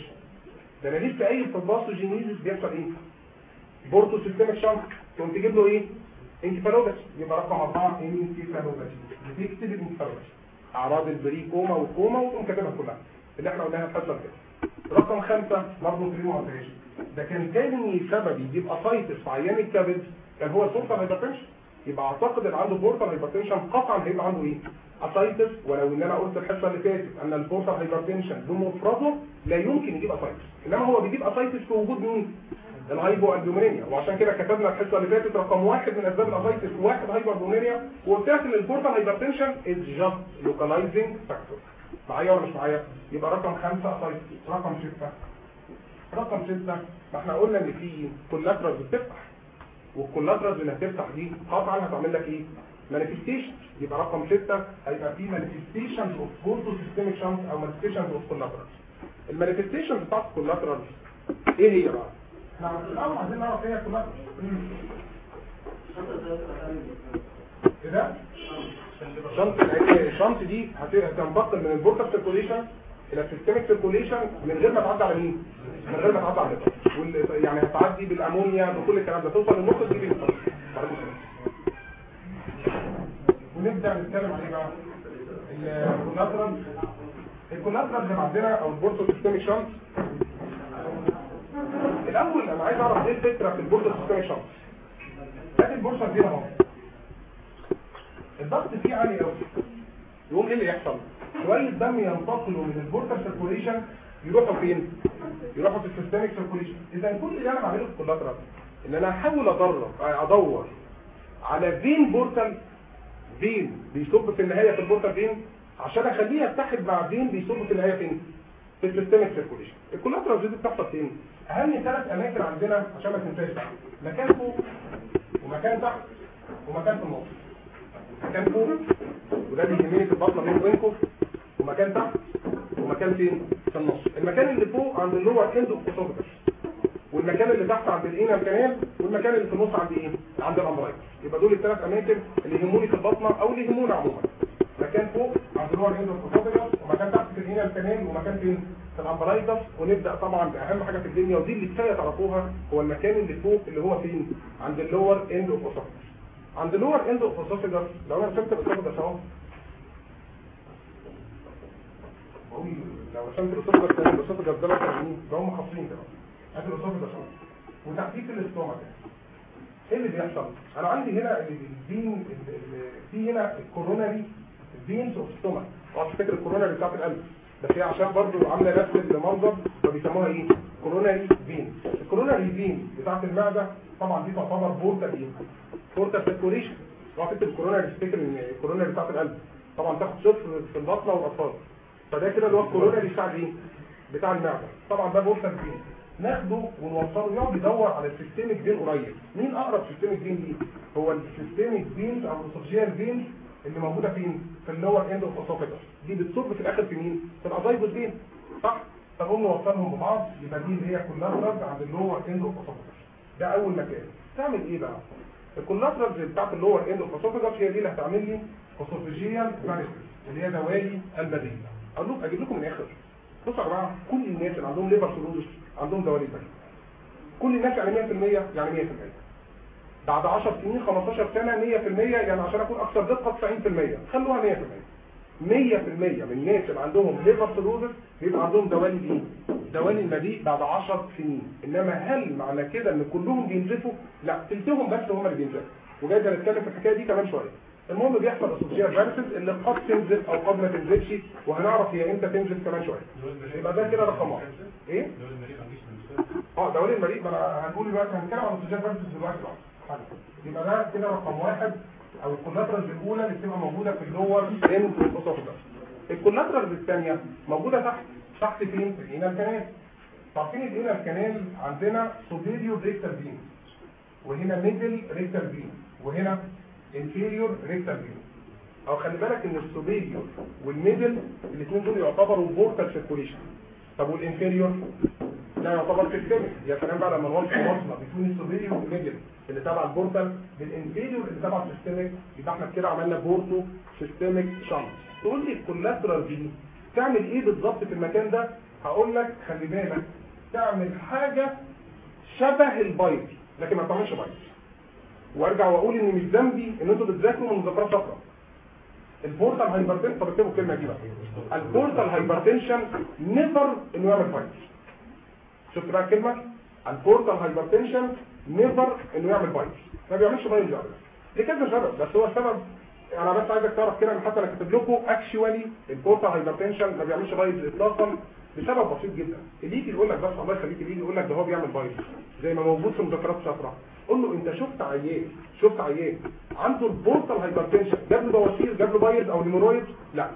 ده قايل في ال pathogenesis بيحصل إيه؟ portosystemic shunt تقوم تجيب له إيه؟ encephalopathy يبقى رقم أربعة encephalopathy بتكتب ال encephalopathy أعراض ال precoma وال coma وتقوم كاتبها كلها. اللي إحنا قلناها في كده. رقم خمسة برضه ما قلتهاش ده كان تاني سبب يجيب ascites في عيان الكبد. كان هو ال portal hypertension يبقى أعتقد اللي عنده portal hypertension قطعا هيبقى عنده إيه؟ ascites ولو إن أنا قلت الحصة اللي فاتت أن ال portal hypertension بمفرده لا يمكن يجيب ascites إنما هو بيجيب ascites في وجود مين؟ ال hypoalbuminemia وعشان كده كتبنا الحصة اللي فاتت رقم واحد من أسباب ال ascites واحد hypoalbuminemia وقلت ان ال portal hypertension is just localizing factor معايا ولا مش معايا؟ يبقى رقم خمسة ascites رقم ستة. رقم ستة ما إحنا قلنا إن في collateral بتفتح. وال collateral اللي هتفتح دي قطعا هتعمل لك إيه؟ manifestation يبقى رقم ستة هيبقى في manifestations of portosystemic shunts أو manifestations of collateral ال manifestations بتاعت ال collateral إيه هي بقى؟ إحنا الأول عايزين نعرف إيه ال collateral إيه ده ال shunt ال shunt دي هتنتقل من ال portal circulation إلى ال systemic circulation من غير ما تعدي على مين؟ من غير ما تعدي على ال liver يعني هتعدي بالأمونيا بكل الكلام ده. توصل للنقطة دي بالنقطه ونبدأ نتكلم عن إيه بقى ال collateral ال collateral اللي عندنا أو ال portosystemic shunt الأول أنا عايز أعرف إيه الفكرة في ال portosystemic shunt ادي ال portal دي أهو. الضغط فيه عالي قوي يقوم إيه اللي يحصل؟ شوية دم ينتقلوا من ال portal circulation يروحوا فين؟ يروحوا في ال systemic circulation. إذا كل اللي أنا بعمله في ال collateral إن أنا أحاول ادرب أدور على فين portal vein بيصب في النهاية في ال portal vein؟ عشان أخليه يتحد مع vein بيصب في النهاية فين؟ في ال systemic circulation ال collateral دي بتحصل فين؟ اهم ثلاث أماكن عندنا عشان ما تنساش بقى؟ مكان فوق ومكان تحت ومكان في النص. مكان فوق وده بيهمني في البطنة بين وبينكم ومكان تحت ومكان فين؟ في النص. المكان اللي فوق عند ال lower end of والمكان اللي تحت عند ال anal canal والمكان اللي في النص عند إيه؟ عند ال umbilicus يبقى دول الثلاث أماكن اللي يهموني في البطنة أو اللي يهمونا عموما مكان فوق عند ال lower end of ومكان تحت في ال anal canal ومكان فين؟ في ال umbilicus ونبدأ طبعا بأهم حاجة في الدنيا ودي اللي كفاية تعرفوها هو المكان اللي فوق اللي هو فين؟ عند ال lower end of عند ال lower end of لو أنا رسمت ال esophagus أهو. لو رسمت ال esophagus ده ال esophagus ده مثلا ده هم خاصين ده أدي ال esophagus أهو. وتحتيه ال stomach. إيه اللي بيحصل؟ أنا عندي هنا ال vein في هنا ال coronary veins of stomach آه تفتكر ال coronary بتاعت القلب. بس هي عشان برضو عاملة نفس المنظر فبيسموها إيه؟ coronary vein ال coronary vein بتاعت المعدة طبعا دي تعتبر portal إيه portal circulation لو فكره ال coronary تفتكر ال coronary بتاعت القلب. طبعا تاخد صفر في البطنة والأطفال. فده كده اللي هو الكوروناري بتاع إيه بتاع المعدة. طبعا ده portal vein ناخده ونوصله يقعد يدور على ال systemic vein قريب. مين أقرب systemic vein دي هو ال systemic vein أو ال esophageal vein اللي موجودة فين في ال lower end of esophagus دي بتصب في الآخر في مين؟ في ال azygos vein صح؟ فنقوم نوصلهم ببعض. يبقى دي اللي هي collaterals عند ال lower end of esophagus ده. أول مكان. تعمل إيه بقى؟ ال collaterals بتاعت ال lower end of esophagus هي دي اللي هتعمل لي esophageal varices اللي هي دوالي المريء أقول لكم أجيب لكم من الآخر. بصوا يا جماعة كل الناس اللي عندهم liver cirrhosis عندهم دوالي المريء كل الناس يعني 100% يعني 100% بعد 10 سنين 15 سنة 100% يعني عشان أكون أكثر دقة 90% خلوها 100% 100% من الناس اللي عندهم liver cirrhosis بيبقى عندهم دوالي إيه؟ دوالي المريء بعد 10 سنين. إنما هل معنى كده إن كلهم بينزفوا؟ لا تلتهم بس هم اللي بينزفوا. وجاي نتكلم في الحكاية دي كمان شوية. المهم بيحصل esophageal varices اللي قد تنزف أو قد ما تنزفش وهنعرف هي إمتى تنزف كمان شوية. يبقى ده كده رقم واحد. إيه؟ آه دوالي المريء ما أنا هنقول دلوقتي هنتكلم عن esophageal varices دلوقتي بقى يبقى ده كده رقم واحد. أو ال collaterals الأولى اللي بتبقى موجودة في ال lower end of esophagus ال collaterals الثانية موجودة تحت. تحت فين؟ في ال anal canal. عارفين ال anal canal؟ عندنا superior rectal vein وهنا middle rectal vein وهنا inferior rectal vein أو خلي بالك إن ال superior وال middle الاثنين دول يعتبروا portal circulation طب وال inferior ده يعتبر systemic يا سلام بقى لما نوصل وصله بين ال superior وال middle اللي تبع ال portal بال inferior اللي تبع ال systemic يبقى إحنا كده عملنا porto systemic shunt. تقول لي ال collateral دي تعمل إيه بالظبط في المكان ده؟ هقول لك خلي بالك. تعمل حاجة شبه البايت لكن ما تعملش بايت. وأرجع وأقول إن مش ذنبي إن أنتوا بتذاكروا من مذكرات شاطرة. ال portal hypertension طب اكتبوا الكلمة دي بقى. ال portal hypertension never انه يعمل بايت. شفت بقى الكلمة؟ ال portal hypertension never إنه يعمل بايت. ما بيعملش بايت ابدا لكذا سبب بس هو السبب أنا بس عايزك تعرف كده إن حتى أنا كاتب لكم actually ال portal hypertension ما بيعملش بايت اطلاقا لسبب بسيط جدا. اللي يجي يقول لك بس الله يخليك اللي يجي يقول لك ده هو بيعمل بايت. زي ما موجود في مذكرات شاطره قول له أنت شفت عيان شفت عيان عنده ال portal hypertension جاب له بواسير جاب له piles أو hemorrhoid؟ لا.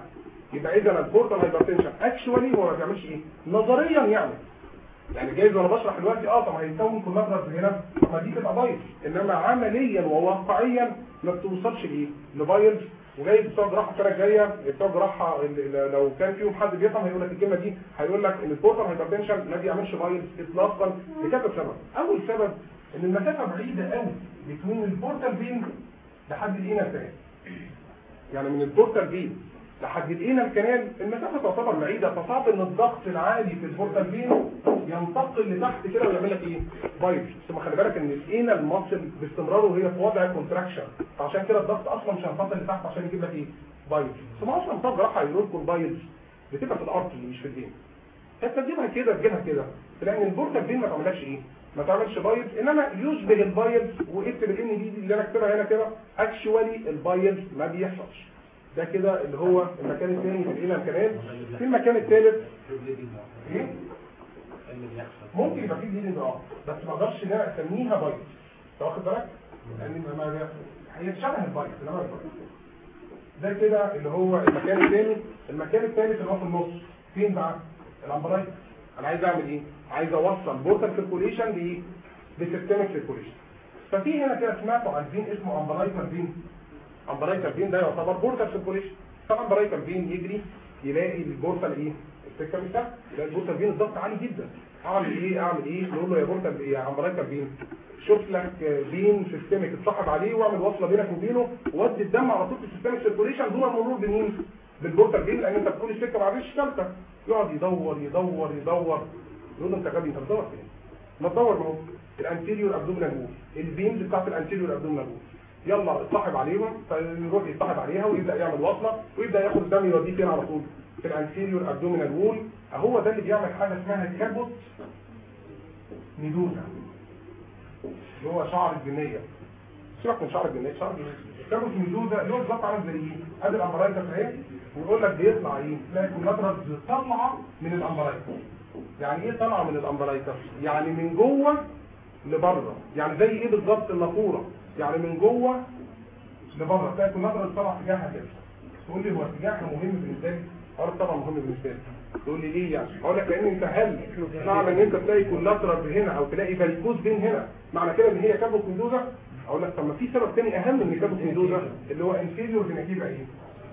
يبقى إذا ال portal hypertension actually هو ما بيعملش إيه؟ نظريا يعني. يعني جايز وأنا بشرح دلوقتي؟ آه طب هيتكون كل مدرس هنا. ما دي تبقى piles إنما عمليا وواقعيا ما بتوصلش لإيه؟ ل piles وجاي بتوع جراحه السنة الجاية بتوع جراحه لو كان فيهم حد بيفهم هيقول لك الكلمة دي هيقول لك إن ال portal hypertension ما بيعملش piles اطلاقا. لكذا سبب. أول سبب إن المسافه بعيدة قوي بين ال portal vein لحد ال anal canal يعني من ال portal vein لحد ال anal canal المسافة تعتبر بعيدة فصعب إن الضغط العالي في ال portal vein ينتقل لتحت كده ويعمل لك إيه؟ piles. ثم خلي بالك إن ال anal muscle باستمرار وهي في وضع contraction فعشان كده الضغط أصلا مش هينتقل لتحت عشان يجيب لك إيه؟ بايظ. ثم أصلا بتاع جراحه هيقول لكم بايظ. بتبقى في الأرض مش في الفين فانت تجيبها كده تجيبها كده. تلاقي ان البورتال فين ما تعملهاش إيه؟ ما تعملش بايظ. إنما يشبه البايظ واكتب الان دي اللي أنا كاتبها هنا كده اكشوالي البايظ ما بيحصلش. ده كده اللي هو المكان الثاني في الكنال في المكان الثالث إيه؟ ممكن يبقى فيه بليدنج آه بس ما أقدرش إن أنا أسميها بايت أنت واخد بالك؟ لأن ما هي شبه البايت إنما ده كده اللي هو المكان الثاني المكان الثالث اللي هو في النص. فين بقى؟ ال umbilicus. أنا عايز أعمل إيه؟ عايز أوصل portal circulation لايه ل systemic circulation ففي هنا كده سمعتوا عن vein اسمه umbilical vein umbilical vein ده يعتبر portal circulation طبعا umbilical vein يجري يلاقي ال portal إيه السكة سهله يلاقي ال portal vein الضغط عالي جدا. أعمل إيه؟ أعمل إيه؟ نقول له يا بورصة يا عمرك فين شوف لك فين سيستمك اتصاحب عليه واعمل وصلة بينك وبينه وودي الدم على طول في السيستمك سيركوليشن دون المرور بمين؟ بالبورصة فين لأن أنت بتقول السكة ما عادش ثالثة. يقعد يدور يدور يدور. يقول له أنت غبي أنت بتدور فين؟ ما تدور هو. الانتيريور ابدومينال وول البيمز بتاعت الانتيريور ابدومينال وول يلا اتصاحب عليهم فيروح يتصاحب عليها ويبدأ يعمل وصلة ويبدأ ياخد الدم يوديه فين على طول؟ في ال anterior abdominal wall أهو ده اللي بيعمل حاجة اسمها caput medusa. اللي هو شعر الجنيه سيبك من شعر الجنيه شعر الجنيه medusa اللي هو بالظبط عامل زي إيه؟ ادي ال umbilicus اهي ويقول لك بيطلع إيه؟ تلاقي collateral طالعة من ال umbilicus يعني إيه طالعة من ال umbilicus يعني من جوه لبره. يعني زي إيه بالظبط؟ النافورة. يعني من جوه لبره تلاقي collateral طالع اتجاهها كده تقول لي هو اتجاهها مهم بالنسبة لي؟ أقول طبعا مهم بالنسبة لي. تقول لي ليه يعني؟ أقول لك لأن انت هل معنى إن أنت تلاقي collateral هنا أو تلاقي varicose vein هنا معنى كده إن هي caput medusa أقول لك طب ما في سبب تاني أهم من caput medusa اللي هو انفيريور فينيكيفا إيه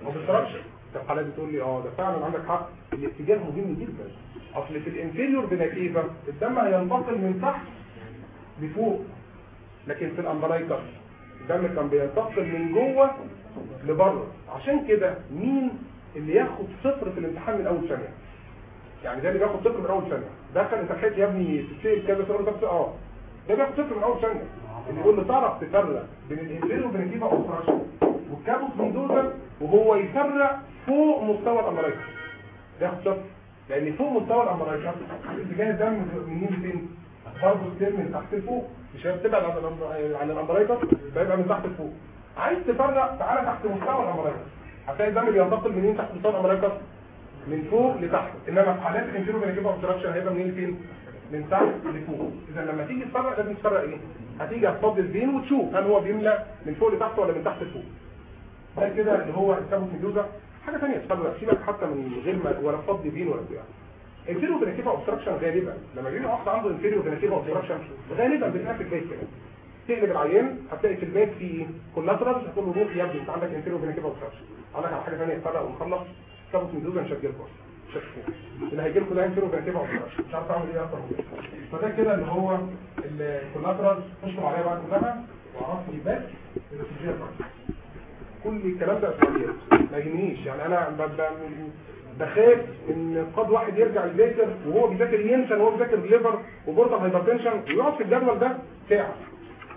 ما بتشربش طب حالات بتقول لي آه ده فعلا عندك حق. الاتجاه مهم جدا. أصل في ال inferior vena cava الدم هينتقل من تحت لفوق. لكن في ال umbilicus الدم كان بينتقل من جوه لبره. عشان كده مين اللي ياخد صفر في الامتحان من أول ثانية يعني ده اللي بياخد صفر من أول ثانية دخل أنت يا ابني تتسال كذا سؤال بس آه. ده بياخد صفر من أول ثانية اللي يقول له تعرف تفرق بين ال inferior vena cava obstruction وال caput medusa وهو يفرق فوق مستوى ال umbilicus ده ياخد صفر. لأن فوق مستوى ال umbilicus اتجاه الدم منين لفين برضه still من تحت لفوق. مش هي بتبعد عن عن فيبقى من تحت لفوق. عايز تفرق تعالى تحت مستوى ال umbilicus. هتلاقي الدم بينتقل منين تحت مستوى ال umbilicus من فوق لتحت. إنما في حالات ال inferior vena cava obstruction هيبقى منين لفين من تحت لفوق. إذا لما تيجي تفرق لازم تفرق إيه؟ هتيجي هتفضي ال vein وتشوف هل هو بيملى من فوق لتحت ولا من تحت لفوق. ده كده اللي هو ال caput medusa حاجة ثانية تفرق. سيبك حتى من غير ما ولا تفضي فين ولا بتاع. inferior vena cava obstruction غالبا. لما بيجي واحد عنده inferior vena cava obstruction غالبا في البيت كده. تقلب العيان هتلاقي في البيت في collateral هتقول له روح يا ابني انت عندك inferior vena cava obstruction أقول لك على حاجة ثانية تفرق ونخلص caput medusa مش هتشوفوه اللي هيجي لكم ده vena cava obstruction مش عارف اعمل إيه أكتر فده كده اللي هو ال collateral تشكر عليها بقى كلها. وعرفت الباك الاستراتيجيه بتاعتك كل الكلام ده ما يهمنيش. يعني أنا ب- ب- بخاف إن قد واحد يرجع يذاكر وهو بيذاكر ينسى إن هو بيذاكر liver و portal hypertension ويقعد في الجدول ده ساعة.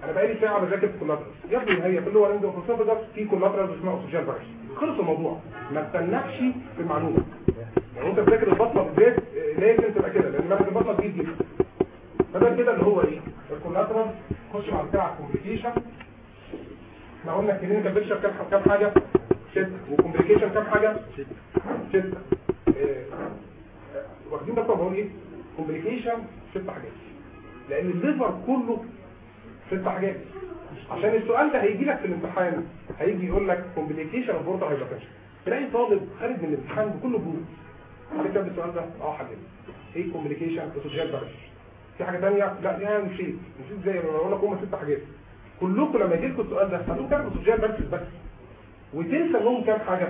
أنا بقالي ساعة بذاكر في collateral يا ابني هي في ال lower end of في collateral اسمها esophageal varices خلص الموضوع. ما تستناش في المعلومة. يعني انت بتذاكر البطنة بالذات آه، لازم تبقى كده لأن منهج البطنة جديد جدا. فده كده اللي هو إيه؟ ال collateral خش بعد كده على ال complication إحنا قلنا clinical picture كام كام حاجة؟ ستة و complication كام حاجة؟ ستة إيه، واخدين بالكم بقول إيه complication ست حاجات. لأن ال liver كله ست حاجات. عشان السؤال ده هيجي لك في الامتحان هيجي يقول لك complication of portal hypertension تلاقي طالب خارج من الامتحان بكل برود حد كتب السؤال ده آه حد إيه complication esophageal varices في حاجة ثانية لا دي أنا نسيت. نسيت زي ما بقول لك هم ست حاجات. كلكم لما يجي لكم السؤال ده هتقولوا esophageal varices بس. وتنسى إنهم كام حاجة.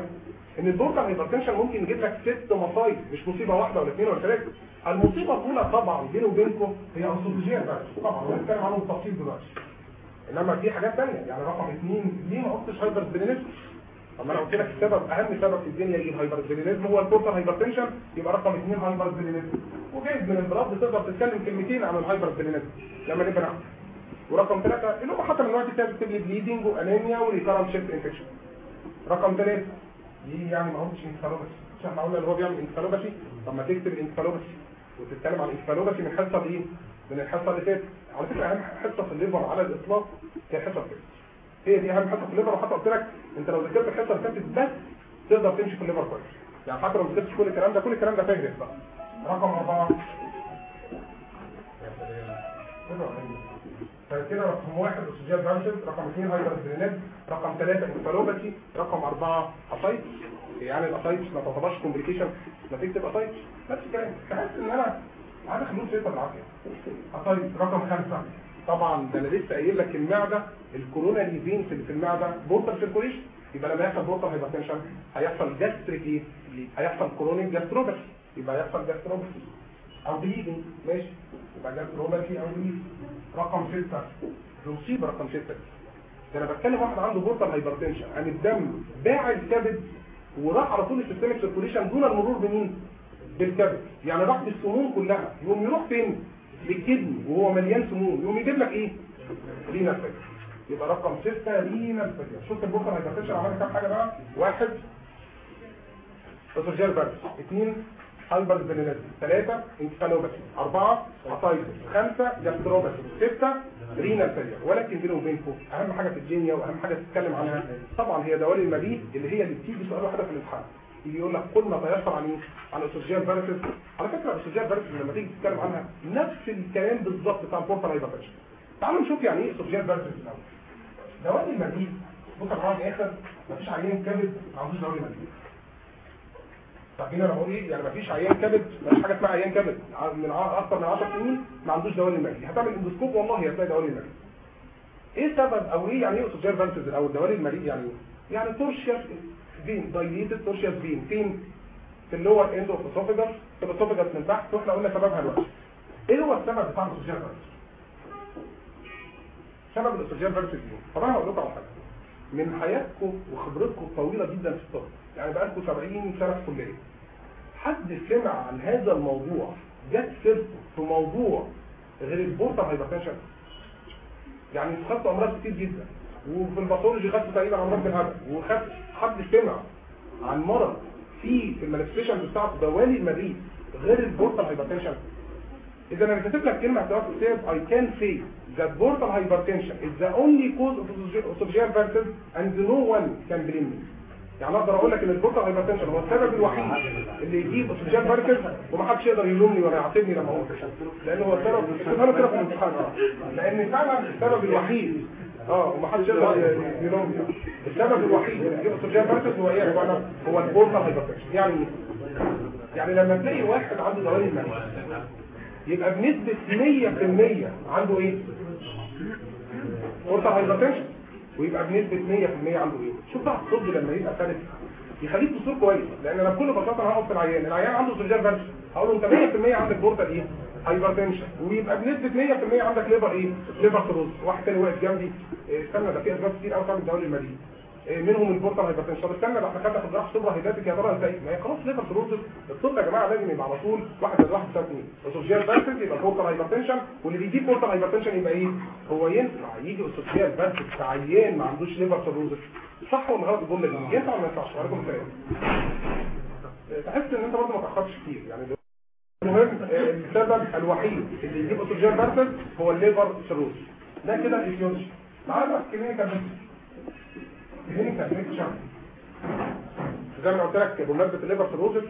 إن ال portal hypertension ممكن يجيب لك ست مصايب مش مصيبة واحدة ولا اثنين ولا ثلاثة المصيبة الأولى طبعا بيني وبينكم هي esophageal varices طبعا وهنتكلم عنهم بالتفصيل دلوقتي. إنما في حاجات ثانية يعني رقم اثنين ليه ما قلتش hypersplenism طب أنا قلت لك السبب أهم سبب في الدنيا يجيب hypersplenism هو ال portal hypertension يبقى رقم اثنين hypersplenism وجايز من البلاد تقدر تتكلم كلمتين عن ال hypersplenism لما نبقى ناخد ورقم ثلاثة اللي هو حتى من وقت بتكتب لي bleeding و anemia و recurrent chest infection رقم ثلاثة دي يعني ما قلتش encephalopathy مش إحنا قلنا اللي هو بيعمل encephalopathy طب ما تكتب encephalopathy وتتكلم عن encephalopathy من حصة إيه من الحصة اللي فاتت. على فكرة أهم حصة في ال liver على الإطلاق هي حصة كده هي دي أهم حصة في ال liver وحتى قلت لك أنت لو ذاكرت الحصة اللي فاتت بس تقدر تمشي في ال liver كويس. يعني حتى لو ما ذاكرتش كل الكلام ده كل الكلام ده فهرس بقى. رقم أربعة. فكده رقم واحد esophageal varices رقم اثنين hypersplenism رقم ثلاثة encephalopathy رقم أربعة ascites يعني ال ascites ما تعتبرش complication نتيجة ال ascites نفس الكلام تحس إن أنا عايز خلوص يقطع بالعافية. ascites رقم خمسة. طبعا ده أنا لسه قايل لك المعدة ال coronary veins اللي في المعدة portal circulation يبقى لما يحصل portal hypertension هيحصل gastric إيه هيحصل chronic gastropathy يبقى هيحصل gastropathy أو bleeding ماشي. يبقى gastropathy أو bleeding رقم 6 المصيبه رقم 6 ده أنا بتكلم واحد عنده portal hypertension عن الدم. باع الكبد وراح على طول ال systemic circulation دون المرور بمين؟ بالكبد. يعني راح بالسموم كلها. يقوم يروح فين؟ لل kidney وهو مليان سموم. يقوم يجيب لك إيه؟ renal failure يبقى رقم 6 renal failure شفت ال portal hypertension عملت كام حاجة بقى؟ واحد. esophageal varices اثنين hypersplenism ثلاثة encephalopathy أربعة ascites خمسة gastropathy ستة renal failure ولكن بينهم وبينكم أهم حاجة في الدنيا وأهم حاجة تتكلم عنها. طبعا هي دوالي المريء اللي هي اللي بتيجي سؤال واحدة في الامتحان. يجي يقول لك كل ما تيسر عن إيه؟ عن esophageal varices على فكرة esophageal varices لما تيجي تتكلم عنها نفس الكلام بالظبط بتاع ال portal hypertension تعالوا نشوف يعني إيه esophageal varices الأول. دوالي المريء بص في الآخر مفيش عيان كبد ما عندوش دوالي مريء طب هنا أنا بقول إيه؟ يعني مفيش عيان كبد مفيش حاجة اسمها عيان كبد. من أكتر من 10 سنين ما عندوش دوالي المريء هتعمل endoscope والله هتلاقي دوالي المريء إيه السبب؟ أو إيه يعني إيه esophageal varices أو الدوالي المريء يعني؟ إيه يعني tortuous vein؟ dilated tortuous vein؟ فين؟ في ال lower end of esophagus في ال esophagus من تحت. وإحنا قلنا سببها دلوقتي إيه هو السبب بتاع ال esophageal varices سبب ال esophageal varices إيه؟ طب أنا هقول لكم على حاجة. من حياتكم وخبرتكم الطويله جدا في الطب. يعني بقالكم 70 سنة في كليه حد سمع عن هذا الموضوع جت سيرته في موضوع غير ال portal hypertension يعني خدتوا أمراض كتير جدا وفي ال pathology خدتوا تقريبا أمراض بالهبل وخدت حد سمع عن مرض في ال manifestation بتاعته دوالي المريء غير ال portal hypertension إذا أنا كتبت لك كلمة هتبقى كتاب I can say that portal hypertension is the only cause of esophageal vertigo and no one can blame me. يعني أقدر أقول لك إن ال portal hypertension هو السبب الوحيد اللي يجيب esophageal varices ومحدش يقدر يلومني ولا يعاتبني لما أقول لأن هو السبب كده في الامتحان. لأن فعلا السبب الوحيد آه ومحدش يقدر يلومني السبب الوحيد اللي يجيب esophageal varices هو إيه يا هو ال portal hypertension يعني؟ يعني لما تلاقي واحد عنده دوالي المريء يبقى بنسبة 100% عنده إيه؟ portal hypertension ويبقى بنسبة 100% عنده إيه؟ شوف بقى الطب لما يبقى ثالث يخليك تصير كويس. لأن أنا بكل بساطة هقف في العيان. العيان عنده esophageal varices هقول له أنت 100% عندك portal إيه؟ hypertension. ويبقى بنسبة 100% عندك liver إيه؟ liver cirrhosis واحد تاني واقف جنبي. إيه، استنى ده في أسباب كتير قوي تعمل دوالي المريء. إيه، منهم ال portal hypertension طب استنى إحنا خدنا في الجراحه suprahepatic يا ترى انت إيه؟ ما هي خلاص liver cirrhosis الطب يا جماعة لازم يبقى على طول واحد زائد واحد يساوي اثنين esophageal varices يبقى portal hypertension واللي بيجيب portal hypertension يبقى إيه؟ هو ينفع يجي esophageal varices عيان ما عندوش liver cirrhosis صح ولا غلط الجملة دي؟ ينفع ولا ما ينفعش؟ وعليكم السلام تحس إن أنت برضه ما تأخرش كتير. يعني المهم آه، السبب الوحيد اللي يجيب esophageal varices هو ال liver cirrhosis ده كده ال etiology معانا clinical زي ما قلت لك بمناسبة ال liver cirrhosis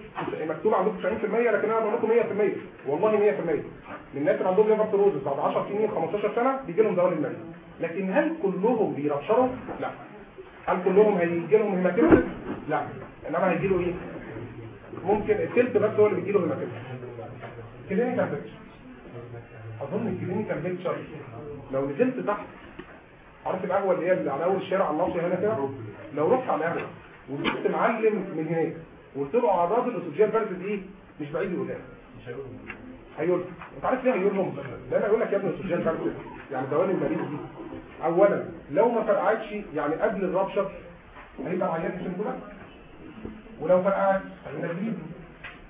مكتوب عندكم 90% لكن أنا بقول لكم 100% والله 100% من الناس اللي عندهم liver cirrhosis بعد 10 سنين 15 سنة بيجي لهم دوالي المريء لكن هل كلهم بي rupture وا؟ لا. هل كلهم هيجي لهم hematemesis؟ لا. إنما هيجي له إيه؟ ممكن التلت بس هو اللي بيجي له hematemesis clinical picture أظن ال clinical picture لو نزلت تحت عارف القهوه اللي هي اللي على أول الشارع على الناصيه هنا كده لو رحت على القهوه وجبت معلم من هناك وقلت له أعراض ال esophageal varices دي مش بعيد يقولها هيقول أنت عارف ليه هيقول لهم؟ ده أنا أقول لك يا ابني ال esophageal varices يعني دوالي المريء دي. اولا لو ما فرقعتش يعني قبل ال rupture هيبقى العيان مش هنقولها ولو فرقعت هيبقى جديد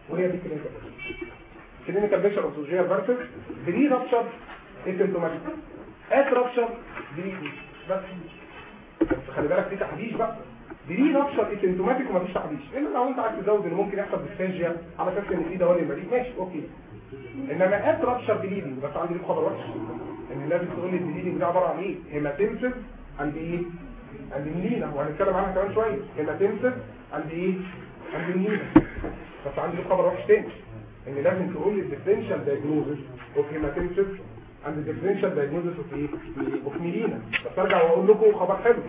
وهي دي clinical clinical picture of varices pre rupture asymptomatic at rupture بس خلي بالك في تحديث بقى. pre rupture asymptomatic ومفيش تحديث. الا لو أنت عايز تزود ان ممكن يحصل dysphagia على أساس إن في دوالي مريء ماشي okay. إنما at rupture bleeding بس عندي ليك خبر وحش. إن لازم تقول لي ال bleeding ده عبارة عن إيه؟ hematemesis and إيه؟ and melena وهنتكلم عنها كمان شوية. hematemesis and إيه؟ and melena بس عندي خبر وحش تاني. إن لازم تقول لي ال differential diagnosis of hematemesis and ال differential diagnosis of إيه of melena. بس ارجع وأقول لكم خبر حلو.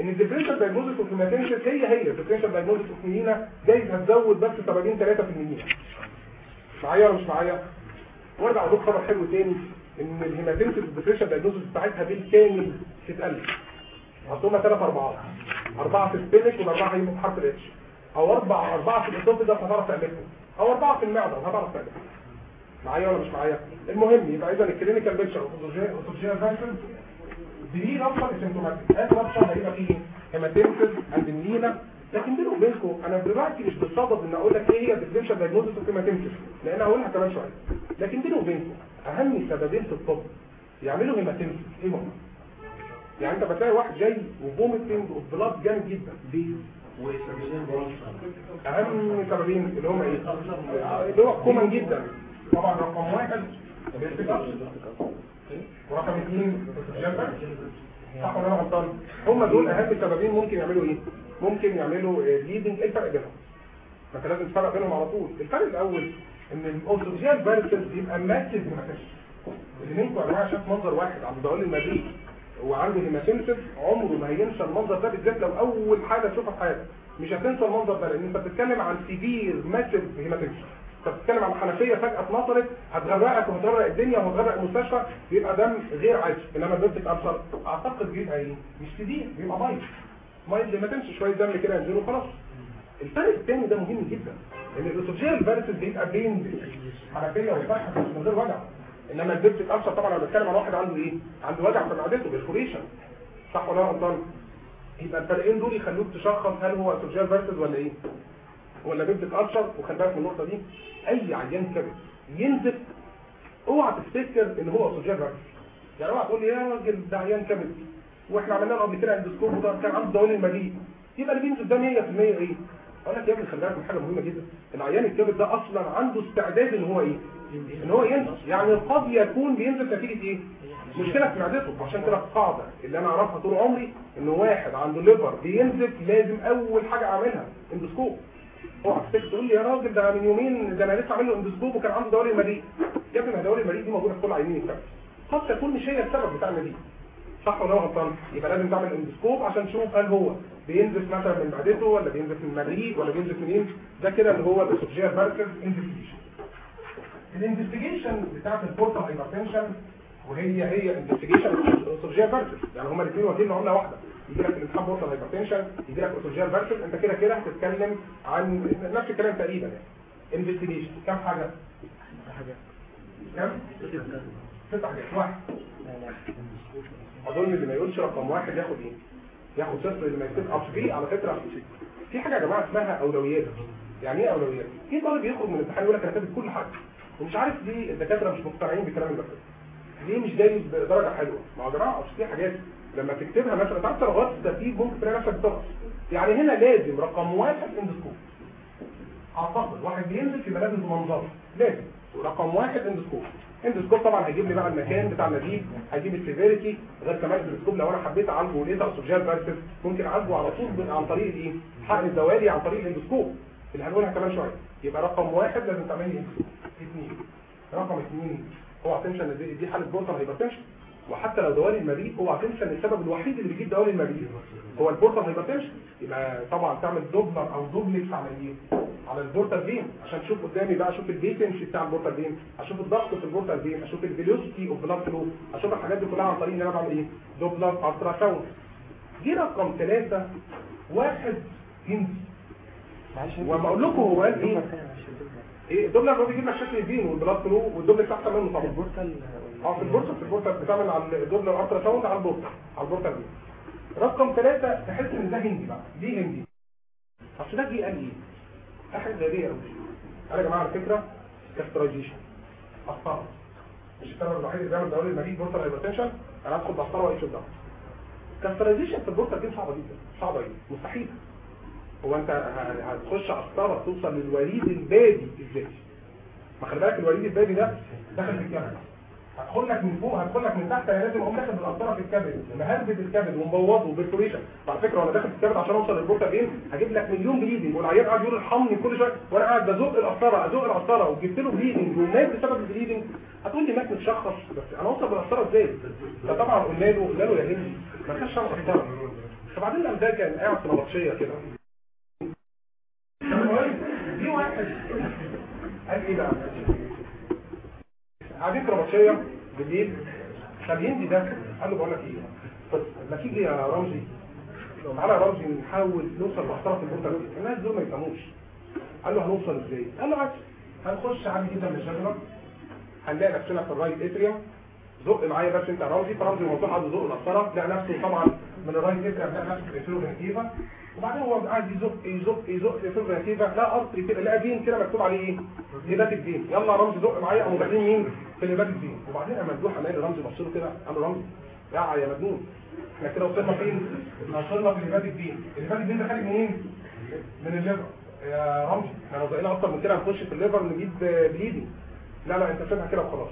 إن ال differential diagnosis of hematemesis هي هي. ال differential diagnosis of melena جايز هتزود بس سببين ثلاثة في ال melena. معايا ولا مش معايا؟ وأرجع أقول لكم خبر حلو تاني إن الهيماتيمسيس ديبريشن دايجنوستس بتاعتها بالكامل تتقلل هتقوم ثلاث اربعات أربعة في السبينك والاربعه هيبقوا بحرف الاتش. أو أربعة أربعة في الاسوف ده هتعرف تعملهم أو أربعة في المعدة هتعرف تعملهم معايا ولا مش معايا؟ المهم يبقى اذا الكلينيكال بيكتشر اوتوجيا فاكشن دي رابطة اسيمتوماتيك هذا رابطة هيبقى فيه هيماتيمسيس عند النيله لكن بيني وبينكم أنا دلوقتي مش بالصدد إن أقول لك إيه هي ال differential diagnosis of hematemesis لأن هقولها كمان شوية. لكن بيني وبينكم أهم سببين في الطب يعملوا hematemesis إيه هم؟ يعني أنت بتلاقي واحد جاي و vomiting و blood جامد جدا. ليه أهم سببين اللي هم إيه؟ اللي هو common جدا. طبعا رقم واحد. ورقم اثنين صح ولا أنا هم دول أهم سببين ممكن يعملوا إيه؟ ممكن يعملوا bleeding إيه الفرق بينهم؟ ما انت لازم تفرق بينهم على طول. الفرق الأول إن ال esophageal varices بيبقى massive hematemesis اللي منكم يا جماعة شاف منظر واحد عنده دوالي المريء وعنده hematemesis عمره ما هينسى المنظر ده بالذات لو أول حاجة تشوفها في حياتك. مش هتنسى المنظر ده لأن أنت بتتكلم عن severe massive hematemesis انت بتتكلم عن حنفية فجأة اتنطرت هتغرقك وهتغرق الدنيا وهتغرق المستشفى بيبقى دم غير عادي إنما ال peptic ulcer أعتقد بيبقى إيه مش severe بيبقى mild mild hematemesis شوية دم كده ينزل وخلاص. الفرق الثاني ده مهم جدا إن ال esophageal varices بيبقى painless حنفية وفتحه من غير وجع. إنما ال peptic ulcer طبعا أنا بتكلم عن واحد عنده إيه؟ عنده وجع في معدته perforation صح ولا غلطان؟ يبقى الفرقين دول يخلوك تشخص هل هو esophageal varices ولا إيه؟ ولا peptic ulcer وخلي بالك من النقطة دي أي عيان كبد ينزف اوعى تفتكر إن هو esophageal varices يعني اوعى تقول لي يا راجل ده عيان كبد وإحنا عملنا قبل كده endoscope وده كان عنده دوالي المريء يبقى اللي بينزف ده 100% إيه؟ أقول لك يا ابني خلي بالك من حاجة مهمة جدا. العيان الكبد ده أصلا عنده استعداد إن هو إيه؟ إن هو ينزف. يعني قد يكون بينزف نتيجة إيه؟ مشكلة في معدته. عشان كده القاعدة اللي أنا أعرفها طول عمري إن واحد عنده liver بينزف لازم أول حاجة أعملها endoscope تفتكر تقول لي يا راجل ده من يومين ده أنا لسه عامل له endoscope وكان عنده دوالي المريء يا ابني دوالي المريء دي موجودة في كل عيانين الكبد قد تكون مش هي السبب بتاع المريء صح ولا غلطان؟ يبقى لازم تعمل endoscope عشان تشوف هل هو بينزف مثلا من معدته ولا بينزف من المريء ولا بينزف منين؟ ده كده اللي هو ال esophageal varices investigation ال investigation بتاعت ال portal hypertension وهي هي investigation esophageal varices يعني هما الاثنين واخدين عملة واحدة. يجي لك الامتحان portal hypertension يجي لك esophageal varices أنت كده كده هتتكلم عن نفس الكلام تقريبا يعني. investigation كم حاجة؟ كم؟ ست حاجات. واحد. أظن اللي ما يقولش رقم واحد ياخد إيه؟ ياخد صفر اللي ما يكتبش اصل في على فكرة في حاجة يا جماعة اسمها أولويات. يعني إيه أولويات؟ في طالب يخرج من الامتحان يقول لك أنا كاتب كل حاجة. ومش عارف ليه الدكاترة مش مقتنعين بكلام الدكاتره ليه مش جايب درجه حلوة؟ ما هو يا جماعة في حاجات لما تكتبها مثلا تعرف تلغط ترتيب ممكن تلاقي نفسك بتغلط يعني هنا لازم رقم واحد endoscope أعتقد واحد بينزل يبقى لازم منظره لازم. رقم واحد endoscope endoscope طبعا هيجيب لي بقى المكان بتاع النزيف هيجيب ال severity غير كمان ال endoscope لو أنا حبيت أعالجه ولقيت esophageal varices ممكن أعالجه على طول عن طريق الايه حقن الدوالي عن طريق ال endoscope اللي هنقولها كمان شوية. يبقى رقم واحد لازم تعمل لي endoscope اثنين رقم اثنين تنسى ان دي, دي حالة portal hypertension وحتى لو دوالي المريء اوعى تنسى ان السبب الوحيد اللي بيجيب دوالي المريء هو ال portal hypertension يبقى طبعا تعمل دوبلر أو دوبلكس على إيه على ال portal vein عشان تشوف قدامي بقى أشوف ال patency بتاع ال portal vein أشوف الضغط في ال portal vein أشوف ال velocity of blood flow أشوف الحاجات دي كلها عن طريق إن أنا بعمل إيه؟ Doppler ultrasound دي رقم ثلاثة واحد هندي. وما أقول لكم هو قال إيه؟ إيه؟ الدوبلر هو بيجيب لك شكل ال vein وال blood flow وال duplex أحسن منه طبعا. آه في ال portal في ال portal بتعمل على ال Doppler ultrasound على ال portal على ال portal vein رقم ثلاثة تحس إن ده هندي بقى ليه هندي. أصل ده جه قال إيه؟ احد غيريه قوي قال يا جماعة على فكرة catheterization قسطره مش السبب الوحيد اللي بيعمل دوالي المريء portal hypertension أنا هدخل بقسطره واقيس الضغط catheterization في ال portal دي صعبة جدا صعبة إيه مستحيل. هو أنت هتخش قسطره توصل للوريد البابي الذاتي ما خلي بالك الوريد البابي ده داخل في الكبد هدخل لك من فوق هدخل لك من تحت أنا لازم اقوم داخل بالقسطره في الكبد مهبد الكبد ومبوظه بالبريشن وعلى فكرة وأنا داخل في الكبد عشان اوصل لل portal vein هجيب لك مليون bleeding والعيان قاعد يقول ارحمني كل شوية وأنا قاعد بزق القسطره ازق القسطره وجبت له bleeding ومات بسبب ال bleeding هتقول لي مات متشخص بس أنا اوصل بالقسطره إزاي؟ فطبعا قلنا له قلنا له يا هندي ما كانش شرط قسطره فبعدين ده كان قاعد في نبطشيه كده. في واحد. قال إيه بقى؟ قاعدين نبطشيه بالليل فالهندي ده قال له بقول لك إيه؟ ما تيجي يا رمزي تعالى يا رمزي نحاول نوصل لاحتراف البورتال الناس دول ما يفهموش. قال له هنوصل إزاي؟ قال له عادي. هنخش عادي جدا من الشجره هنلاقي نفسنا في الرايت اتريوم زق معايا بس أنت رمزي فرمزي الموضوع قعد يزق القسطره لقى نفسه طبعا من الرايت اتريوم لقى نفسه في الفيروجنتيفا وبعدين هو قاعد يزق يزق يزق في الفيروجنتيفا لقى قطر كده لقى دين كده مكتوب عليه إيه؟ هيبات الدين. يلا يا رمزي زق معايا. قاموا داخلين مين؟ في الهيبات الدين. وبعدين أما ممدوح عمال رمزي بص له كده. قال له رمزي يا يا مجنون. إحنا كده وصلنا فين؟ وصلنا في ال hepatic vein. ال hepatic vein ده خارج منين؟ من ال liver. يا رمزي إحنا لو زقنا أكتر من كده هنخش في ال liver نجيب bleeding لا لا أنت سيبها كده وخلاص.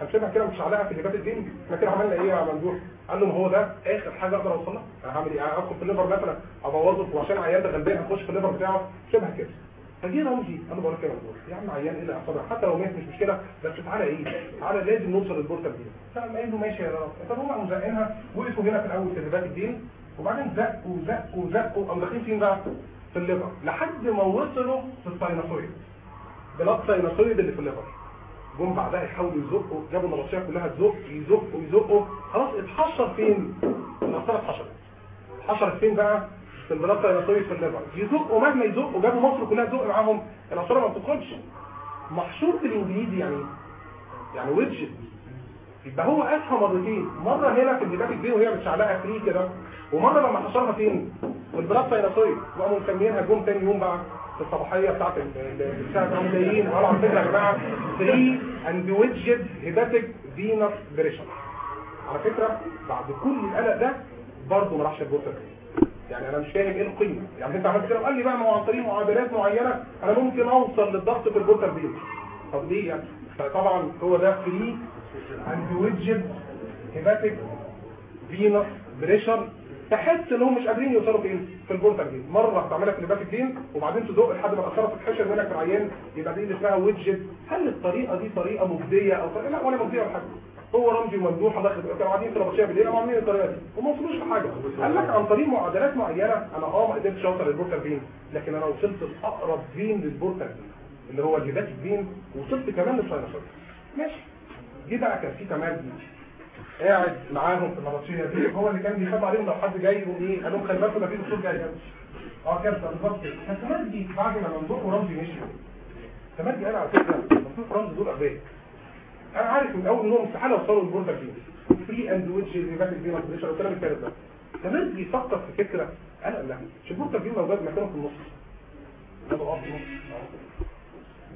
هنسيبها كده مش عليها في ال hepatic vein. إحنا كده عملنا إيه يا ممدوح؟ قال له ما هو ده آخر حاجة أقدر أوصل لها. أنا هعمل إيه؟ ادخل في ال liver مثلا أبوظه وعشان عيان ده غلبان هنخش في ال liver بتاعه. سيبها كده. فجي رمزي أنا بقول لك يا ممدوح؟ يا عم عيان إيه اللي هيحصل حتى لو مات مش مشكلة بس تعالى إيه؟ تعالى لازم نوصل لل portal دي. فقام قايل له ماشي يا رب. طب هم مزقينها وقفوا هنا في الأول في ال hepatic vein وبعدين زقوا زقوا زقوا قاموا داخلين فين بقى؟ في ال liver. لحد ما وصلوا في ال sinusoid blood sinusoid اللي في ال liver. جم بعدها يحاولوا يزقوا جابوا النبطشيه كلها تزق يزقوا يزقوا خلاص اتحشر فين؟ القسطره اتحشرت. اتحشرت فين بقى؟ في ال blood sinusoid في ال liver يزقوا مهما يزقوا جابوا مصر كلها تزق معاهم. القسطره ما بتدخلش محشور بالانجليزي يعني يعني wedged يبقى هو قاسها مرتين. مرة هنا في الدبات الجديد وهي متشعلقه free كده ومرة لما حشرها فين؟ في ال blood sinusoid وقاموا مسمينها جم تاني يوم بقى. في الصباحية بتاعت الساعة كانوا جايين قالوا على فكره يا جماعة free and wedged hepatic venous pressure على فكرة بعد كل القلق ده برضه ما راحش ال portal يعني أنا مش فاهم إيه القيمة. يعني أنت عملت كده وقال لي بقى ما هو عن طريق معادلات معينة أنا ممكن أوصل للضغط في ال portal vein طب ليه يعني؟ فطبعا هو ده free and wedged hepatic venous pressure تحس إنهم مش قادرين يوصلوا فين؟ في ال portal vein مرة تعملها في ال hepatic vein وبعدين تزق لحد ما القسطره تتحشر منك في العيان يبقى دي اللي اسمها wedged هل الطريقة دي طريقة مجدية أو طريقة؟ لا ولا مجدية ولا حاجة. هو رمزي وممدوح داخل كانوا قاعدين في النبطشيه بالليل قاموا عاملين الطريقة دي. وما وصلوش لحاجة. قال لك عن طريق معادلات معينة أنا آه ما قدرتش أوصل لل portal vein لكن أنا وصلت لأقرب فين للبورتال فين اللي هو الهيباتيك فين وصلت كمان للساينوسويد ماشي. جه بقى كان في دي قاعد معاهم في النبطشيه دي. هو اللي كان بيخاف عليهم لو حد جاي يقول إيه؟ قال لهم خلي بالكم في دكتور جاي آه كده بالظبط كده فكمان دي بعد ما ممدوح ورمزي مشي. كمان دي أنا على فكرة ممدوح ورمزي دول اغبياء أنا عارف من أول انهم استحاله يوصلوا للبورتال فين فري أند ويتش هيباتيك فين بريشر والكلام الثالث ده. كمان بيفكر في فكرة. أنا لا مش البورتال فين موجود مكانه في النص. ده في النص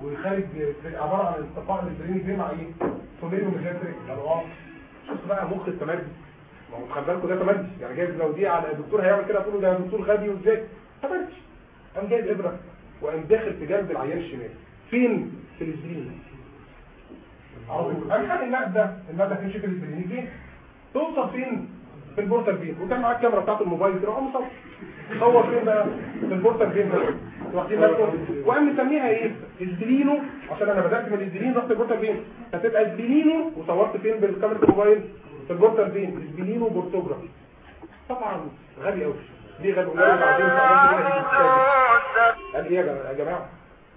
وخارج عبارة عن استقاء البرين فين مع إيه؟ سوليريوم ميجاتريك آه شفت بقى مخ التمدي ما هو خلي بالكم ده تمدي يعني جايب لو دي على الدكتور هيعمل كده تقول له ده دكتور غبي وازاي؟ تمدي قام جايب إبرة وقام داخل في جنب العيان الشمال. فين؟ في الاسبرين على طول. قام خد المادة. المادة تمشي في الاسبرين فين؟ توصل فين؟ في ال portal vein؟ وكان معاه الكاميرا بتاعت الموبايل كده. قام مصور. صور فين بقى؟ في ال portal vein ده واخدين بالكم. وقام مسميها إيه؟ spleno عشان أنا بدأت من ال spleen رحت ال portal vein؟ هتبقى spleno وصورت فين بالكاميرا الموبايل؟ في ال portal vein؟ spleno portography طبعا غبي قوي ليه غبي؟ قوي بعدين قال إيه يا جماعة؟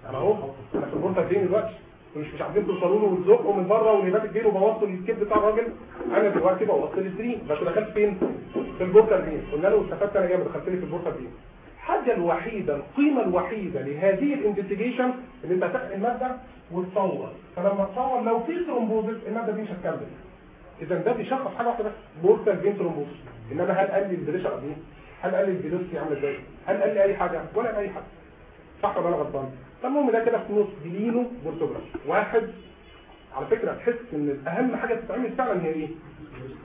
أنا أهو أنا في ال portal vein دلوقتي؟ مش مش عارفين توصلوا له وتزقوا من بره وال hepatic vein وبوظتوا الكبد بتاع الراجل. أنا دلوقتي بوظت ال spleen بس دخلت فين؟ في ال portal vein؟ قلنا له استفدت أنا جامد. دخلت لي في ال portal vein؟ الحاجة الوحيدة القيمة الوحيدة لهذه ال investigation ان انت هتاخد المادة وتصور فلما تصور لو في thrombosis المادة دي مش هتكمل اذا ده بيشخص حاجة واحدة بس portal vein thrombosis إنما هل قال ال pressure قد إيه؟ هل قال لي ال velocity عاملة إزاي؟ هل قال لي أي حاجة؟ ولا أي حاجة صح ولا أنا غلطان؟ المهم ده كده في نص splenoportography واحد على فكرة تحس إن أهم حاجة تتعمل فعلا هي إيه؟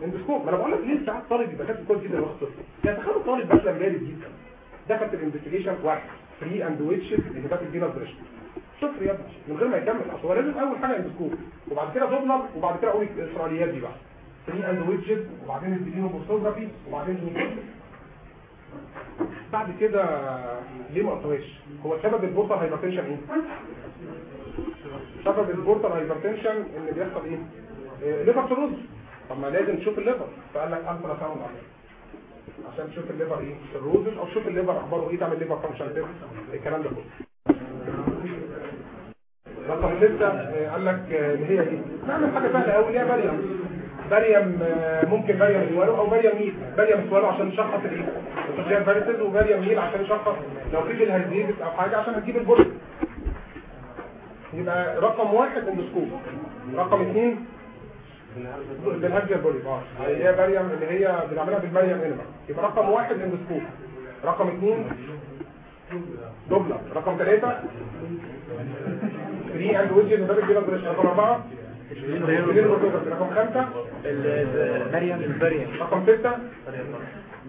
endoscope ما أنا بقول لك ليه ساعات طالب يبقى كاتب كويس جدا واخد صفر يعني تخيلوا طالب مثلا بارد جدا دخل في ال investigation واحد. free and wedged hepatic venous pressure صفر يا ابني. من غير ما يكمل. أصل هو لازم أول حاجة endoscope وبعد كده دوبلر وبعد كده أقول الاسرائيليات دي بقى. free and wedged وبعدين ال splenoportography وبعدين بعد كده ليه ما قطعوش هو سبب ال portal hypertension إيه؟ سبب ال portal hypertension إن بيحصل إيه؟ إيه liver cirrhosis طب ما لازم تشوف ال liver. فقال لك ultrasound عشان تشوف ال liver إيه cirrhosis أو تشوف ال liver أخباره إيه تعمل liver function test الكلام ده كله. رقم ستة آه، قال لك آه، اللي هي دي. نعمل حاجة سهلة قوي اللي هي barium. barium آه، ممكن barium swallow أو barium meal. barium swallow عشان نشخص الايه السوشيال فاريسز ومريم ميل عشان نشخص لو في الهيزيدس أو حاجة عشان هتجيب البرد يبقى رقم واحد اندوسكوب رقم اثنين بالهجر بولي آه. هي مريم اللي هي بنعملها بالمريم انما يبقى رقم واحد اندوسكوب رقم اثنين دوبلر رقم ثلاثة فري اند ويدجز وده بيجيب رقم أربعة رقم خمسة مريم رقم ستة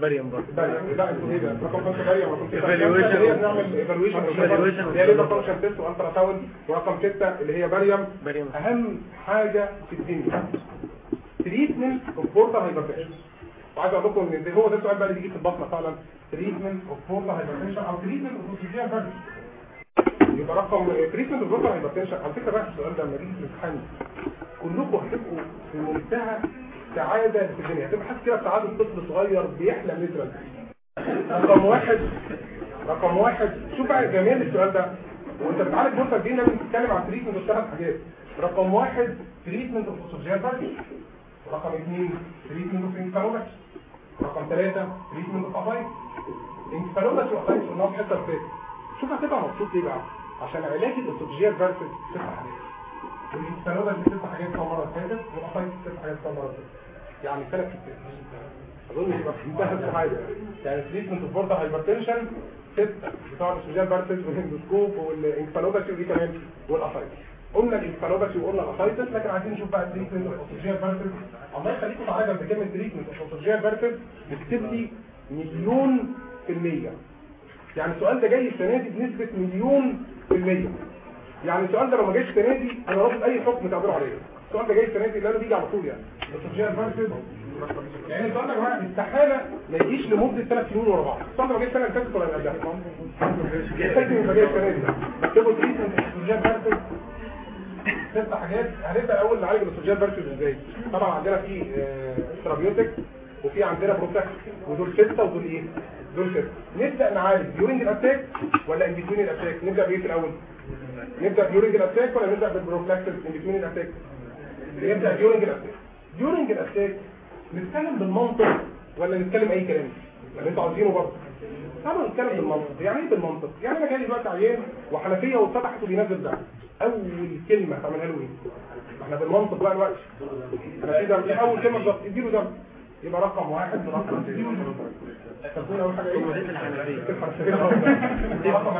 مريم برضه رقم خمسة مريم رقم ستة Evaluation. هي بنعمل ايفالويشن Evaluation. اللي هي مريم أهم حاجة في الدنيا تريتمنت اوف بورتال هايبرتنشن وعايز أقول لكم إن هو ده السؤال بقى اللي بيجي في البطنة فعلا. تريتمنت اوف بورتال هايبرتنشن أو تريتمنت اوف بيرن يبقى رقم تريتمنت اوف بورتال هايبرتنشن على فكرة بقى السؤال ده لما يجي في الامتحان كلكم هتبقوا في منتهى سعاده في الدنيا. هتبقى حاسس كده بسعاده طفل صغير بيحلم مثلا رقم واحد. رقم واحد. شوف جمال السؤال ده. وانت بتعالج portal دي لازم تتكلم عن treatment of ثلاث حاجات. رقم واحد treatment of bleeding رقم اثنين treatment of encephalopathy رقم ثلاثة treatment of ascites encephalopathy و ascites قلناها في حتة فاتت شوف هتبقى مبسوط ليه بقى؟ عشان علاج ال esophageal varices ست حاجات. وال encephalopathy ست حاجات كم مرة فاتت والافايت ست حاجات كم مرة فاتت يعني ستات أظن يبقى في الحاجة يعني treatment of portal hypertension ستة بتوع ال esophageal varices وال endoscope وال encephalopathy ودي كمان والافايت قلنا ال encephalopathy وقلنا ال ascites لكن عايزين نشوف بقى ال treatment of esophageal varices الله يخليكم تعالى جنب كلمه treatment of varices بتكتب لي مليون في المية. يعني السؤال ده جاي السنة دي بنسبة مليون في المية. يعني السؤال ده لو ما جاش السنة دي أنا رافض أي حكم تعبير عليه السؤال ده جاي السنة دي اللي بيجي على طول يعني. esophageal varices يعني السؤال ده يا جماعة استحاله ما يجيش لمدة ثلاث سنين ورا بعض. السؤال ده ما جاش السنة اللي ولا اللي قبلها يحتاج ما جاي السنة دي اكتبوا treatment esophageal varices ست حاجات؟ هنبدا أول نعالج ال esophageal varices إزاي؟ طبعا عندنا في therapeutic وفي عندنا prophylaxis ودول ستة ودول إيه؟ دول ستة. نبدأ نعالج during ال attack ولا in between ال attack؟ نبدأ بإيه في الأول؟ نبدأ during ال attack ولا نبدأ بال prophylaxis in between ال attack؟ نبدا during ال attack during ال attack نتكلم بالمنطق ولا نتكلم أي كلام؟ اللي أنتوا عاوزينه برضه. طبعا نتكلم بالمنطق. يعني إيه بالمنطق؟ يعني أنا جاي دلوقتي عيان وحنفية واتفتحت وبينزل دم أول كلمة تعملها له إيه؟ إحنا بالمنطق بقى دلوقتي. أنا كده إيه؟ أول كلمة بالظبط اديله دم يبقى رقم واحد رقم اثنين. أول حاجة إيه؟ رقم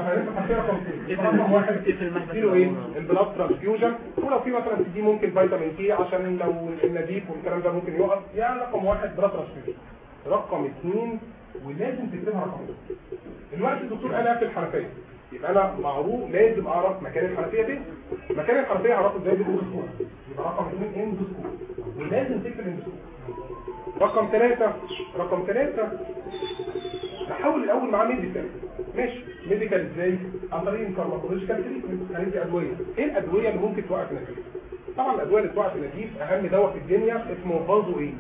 رقم واحد. إيه؟ ال blood transfusion ولو في مثلا تدي ممكن vitamin K عشان لو النزيف والكلام ده ممكن يقف. يعني رقم واحد blood transfusion رقم اثنين ولازم تكتبها رقم دلوقتي الدكتور قالها في الحنفية. يبقى أنا معروف لازم أعرف مكان الحنفية فين. مكان الحنفية أعرفه إزاي؟ بال endoscope يبقى رقم اثنين endoscope ولازم تكتب endoscope رقم ثلاثة رقم ثلاثة نحاول الأول معاه medical ماشي. medical إزاي؟ عن طريق ال pharmacological treatment هندي أدوية. إيه الأدوية اللي ممكن توقف النزيف طبعا الأدوية اللي توقف النزيف أهم دواء في الدنيا اسمه vaso إيه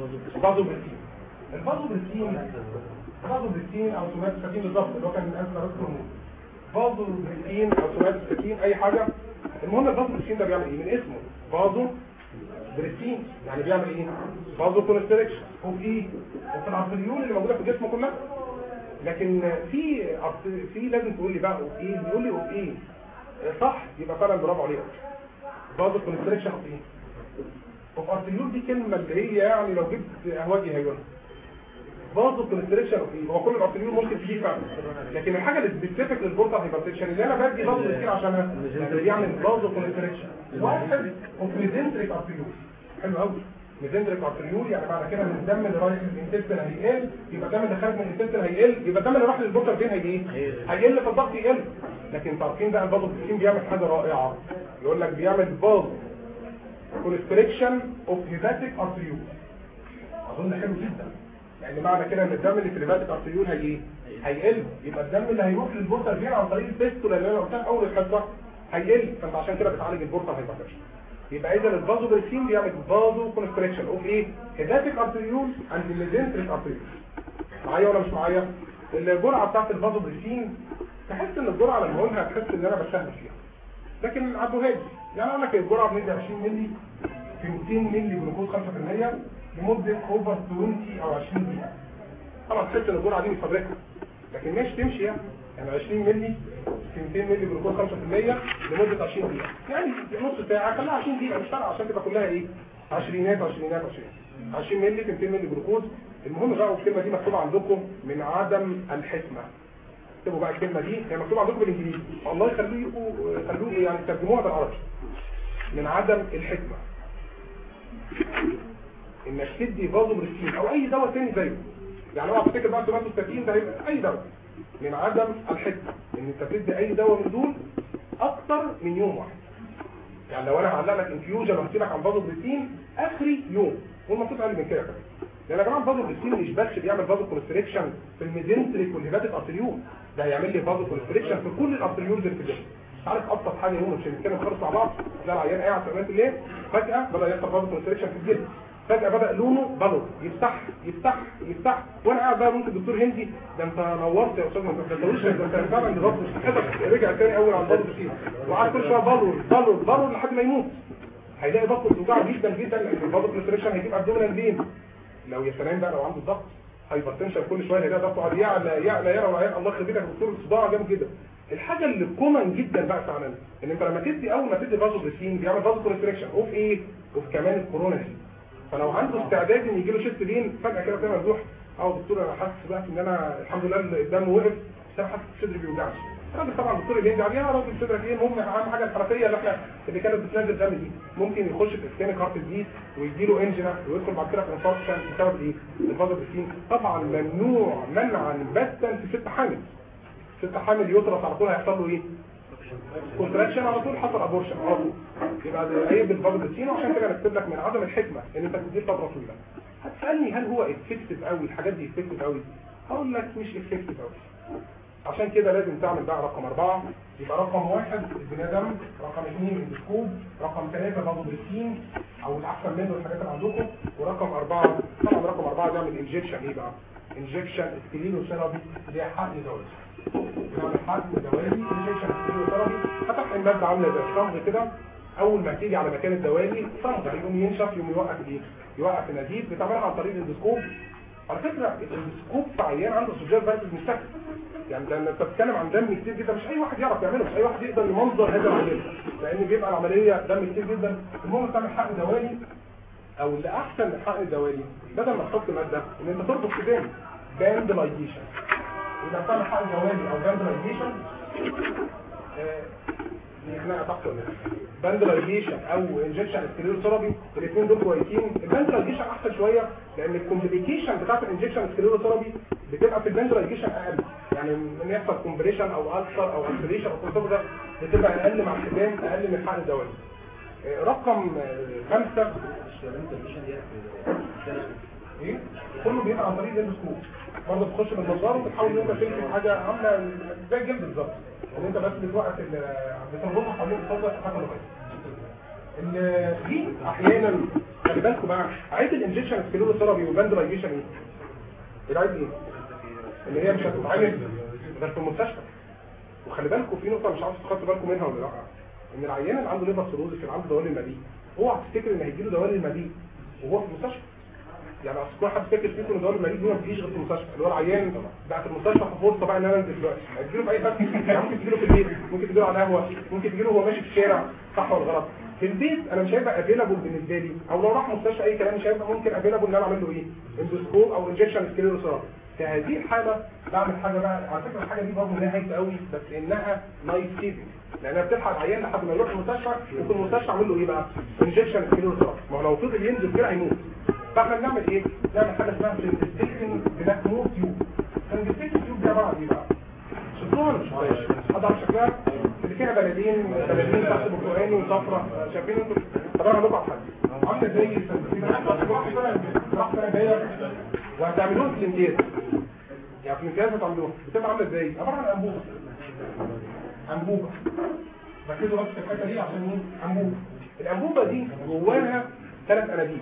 vasopressin ال vasopressin بازو بريتين أو سوماتوستاتين بالظبط اللي هو كان من اسمى راسه بازو بريتين أو سوماتوستاتين أي حاجة. المهم البازو بريتين ده بيعمل إيه؟ من اسمه بازو بريتين يعني بيعمل إيه؟ vasoconstriction وفي إيه؟ وفي العصريون اللي موجودة في الجسم كلها. لكن في في لازم تقول لي بقى وفي إيه؟ بيقول لي وفي إيه؟ صح يبقى فعلا برافو عليك. vasoconstriction وفي إيه؟ وفي arteriole دي كلمة اللي هي يعني لو جبت قهوجي هيقولها. vasoconstriction of إيه؟ هو كل ال arteriole ممكن تجيب فعلا. لكن الحاجة اللي specific لل portal hypertension اللي أنا بدي vaso كتير عشانها. اللي بيعمل vasoconstriction واحد of mesenteric arteriole حلو قوي. mesenteric arteriole يعني معنى كده ان الدم اللي رايح لل intestine هيقل يبقى الدم اللي خارج من ال intestine هيقل يبقى الدم اللي راح لل portal vein هي إيه هيقل فالضغط يقل. لكن تعرفين بقى ال vaso بيعمل حاجة رائعة. يقول لك بيعمل vasoconstriction of hepatic arteriole أظن حلو جدا. يعني معنى كده ان الدم اللي في ال hepatic arteriole هي إيه هيقل. يبقى الدم اللي هيروح لل portal vein عن طريق ال fistula اللي أنا قلتها في أول الحصة هيقل. فأنت عشان كده بتعالج ال portal hypertension يبقى إذا الفازو بريسين بيعمل vasoconstriction of إيه؟ hepatic arteriole and mesenteric arteriole معايا ولا مش معايا؟ الجرعة بتاعت الفازو بريسين تحس إن الجرعة لما أقولها تحس إن أنا بسهل فيها. لكن عدوها لي يعني أقول لك الجرعة بندي 20 مللي في 200 مللي جلوكوز 5% لمدة over 20 أو 20 دقيقة. طبعا سبت الجرعة دي مفبركه لكن ماشي تمشي يعني. يعني 20 مللي في 200 مللي جلوكوز 5% لمدة 20 دقيقة. يعني نص ساعة خليها 20 دقيقة مش فارقة عشان تبقى كلها إيه؟ عشرينات عشرينات عشرينات 20 مللي في 200 مللي جلوكوز. المهم بقى والكلمة دي مكتوبة عندكم من عدم الحكمة. اكتبوا بقى الكلمة دي هي مكتوبة عندكم بالإنجليزي. الله يخليكم خلوه يعني ترجموها بالعربي. من عدم الحكمة. إنك تدي فازوبريستين أو أي دواء تاني زيه. يعني اوعى تفتكر بقى سوماتوستاتين ده هيبقى أي دواء. من عدم الحكمه إن أنت تدي أي دواء من دول أكتر من يوم واحد. يعني لو أنا هعلق لك infusion وهسيبك عن فازوبريستين اخري يوم. والمفروض أقل من كده. كمان لأن يا جماعة الفازوبريستين مش بس بيعمل vasoconstriction في ال mesenteric وال hepatic arteriole ده هيعمل لي vasoconstriction في كل ال arterioles اللي في الجسم عارف أبسط حاجة يوم مش هنتكلم خالص مع بعض. ده العيان قاعد في الليل. فجأة بدأ يحصل vasoconstriction في الجسم فجأة بدأ لونه pallor. يفتح يفتح يفتح. وأنا قاعد بقى ممكن دكتور هندي. ده أنت نورت يا أستاذ ما تقدروش ده انت فعلا بالظبط مش رجع تاني أول على الفازوبريستين وقعد كل شوية pallor pallor pallor لحد ما يموت. هيلاقي بطنه بتوجعه جدا جدا. لأن ال vasoconstriction هيجيب abdominal pain لو يا سلام بقى لو عنده ضغط hypertension كل شوية هيلاقي ضغطه قاعد يعلى يعلى يعلى والعيان الله يخليك يا دكتور صداع جامد جدا. الحاجة اللي common جدا بقى فعلا إن أنت لما تدي أول ما تدي فازو بريسين بيعمل vasoconstriction of إيه؟ of كمان ال coronary فلو عنده استعداد إن يجي له chest pain فجأة كده كده مفتوح آه دكتور أنا حاسس بقى إن أنا الحمد لله الدم وقف بس أنا حاسس صدري بيوجعني الراجل طبعا الدكتور اللي عليه يا راجل صدرك إيه المهم أهم حاجة الحركية اللي إحنا اللي كانت بتنزل دم دي ممكن يخش في ischemic heart disease ويجي له angina ويدخل بعد كده في infarction بسبب إيه؟ الفازوبريسين طبعا ممنوع منعا باتا في ست حامل ست حامل uterus على طول هيحصل له إيه؟ contraction على طول حصل abortion على طول. يبقى ده عيب الفازوبريسين وعشان كده نكتب لك من عدم الحكمة إن أنت تديه فتره طويله هتسألني هل هو effective قوي الحاجات دي effective قوي؟ هقول لك مش effective قوي عشان كده لازم تعمل بقى رقم أربعة. يبقى رقم واحد البني آدم رقم اثنين ال endoscope رقم ثلاثة فازوبريسين أو الأحسن منه الحاجات اللي عندكم ورقم أربعة. طبعا رقم أربعة بيعمل injection إيه بقى؟ injection sclerotherapy اللي هي حقن دوالي بيعمل حقن دوالي injection sclerotherapy فتح المادة عاملة زي الصمغ كده. أول ما تيجي على مكان الدوالي صمغ يقوم ينشف يقوم يوقف إيه؟ يوقف النزيف. بتعملها عن طريق ال endoscope على فكرة ال endoscope في عيان عنده فيروس مش سهل يعني ده انت بتتكلم عن دم كتير جدا. مش أي واحد يعرف يعمله مش أي واحد يقدر يمنظر هذا العملية لأن بيبقى العملية دم كتير جدا. المهم تعمل حقن دوالي أو اللي احسن حقن الدوالي بدل ما تحط مادة إن أنت تربط كده band ligation إذا بتعمل حقن دوالي أو band ligation إحنا تحت band ligation أو injection sclerotherapy الاثنين دول كويسين. ال band ligation أحسن شوية لأن الكومبليكيشن بتاعت الانجكشن سكليروثيرابي بتبقى في الباندلايجيشن أقل. يعني من يحصل كومبريشن أو السر أو اكسلريشن أو كل ده بتبقى أقل مع الختام أقل من حقن الدوالي رقم خمسة. إيه كله بيبقى عن طريق الاندوسكوب برضه بتخش بالنظاره وبتحاول ان انت تمسك حاجة عاملة زي الجلد بالظبط. ان انت بس بتوقف بتربطها حوالين الصدر حاجة لغايه دي أحيانا خلي بالكم بقى عيب ال injection sclerotherapy وال band ligation إيه؟ العيب إيه؟ ان هي مش هتتعمل غير في المستشفى. وخلي بالكم في نقطة مش عارف تاخدوا بالكم منها ولا لأ. إن العيان اللي عنده liver cirrhosis اللي عنده دوالي المريء اوعى تفتكر إن هيجي له دوالي المريء وهو في المستشفى؟ يعني أصل كل حد فاكر فيكم إن دوالي المريء دي ما بتجيش غير في المستشفى اللي هو العيان بقى المستشفى في فرصه بقى ان أنا انزل دلوقتي. هتجي له في أي حتة يعني ممكن تجي له في البيت ممكن تجي له على قهوه ممكن تجي له وهو ماشي في الشارع صح ولا غلط؟ في البيت أنا مش هيبقى available بالنسبة لي أو لو راح مستشفى أي كلام مش هيبقى ممكن available إن أنا أعمل له إيه؟ endoscope أو injection sclerotherapy في هذه الحالة بعمل حاجة بقى على فكرة الحاجة دي برضه ليها هيك قوي بس إنها life saving لأنها بتلحق العيان لحد ما يروح المستشفى وفي المستشفى اعمل له إيه بقى؟ injection sclerotherapy ما هو لو فضل ينزل كده هيموت. فإحنا بنعمل إيه؟ نعمل حاجة اسمها Sengstaken Blakemore tube Sengstaken tube دي عبارة إيه بقى؟ شفتوها مش حد عارف شكلها؟ اللي فيها بلونين بلونين تحت برتقاني وصفرة. شايفين أنتوا؟ طبعا أنا بقى حد. عاملة زي وهتعملوها في الامتياز. يعني في الامتياز هتعملوها بتبقى عامله إزاي؟ عبارة عن انبوبة. انبوبة. ركزوا بس في الحتة دي عشان إيه؟ انبوبة. الانبوبة دي جواها ثلاث انابيب.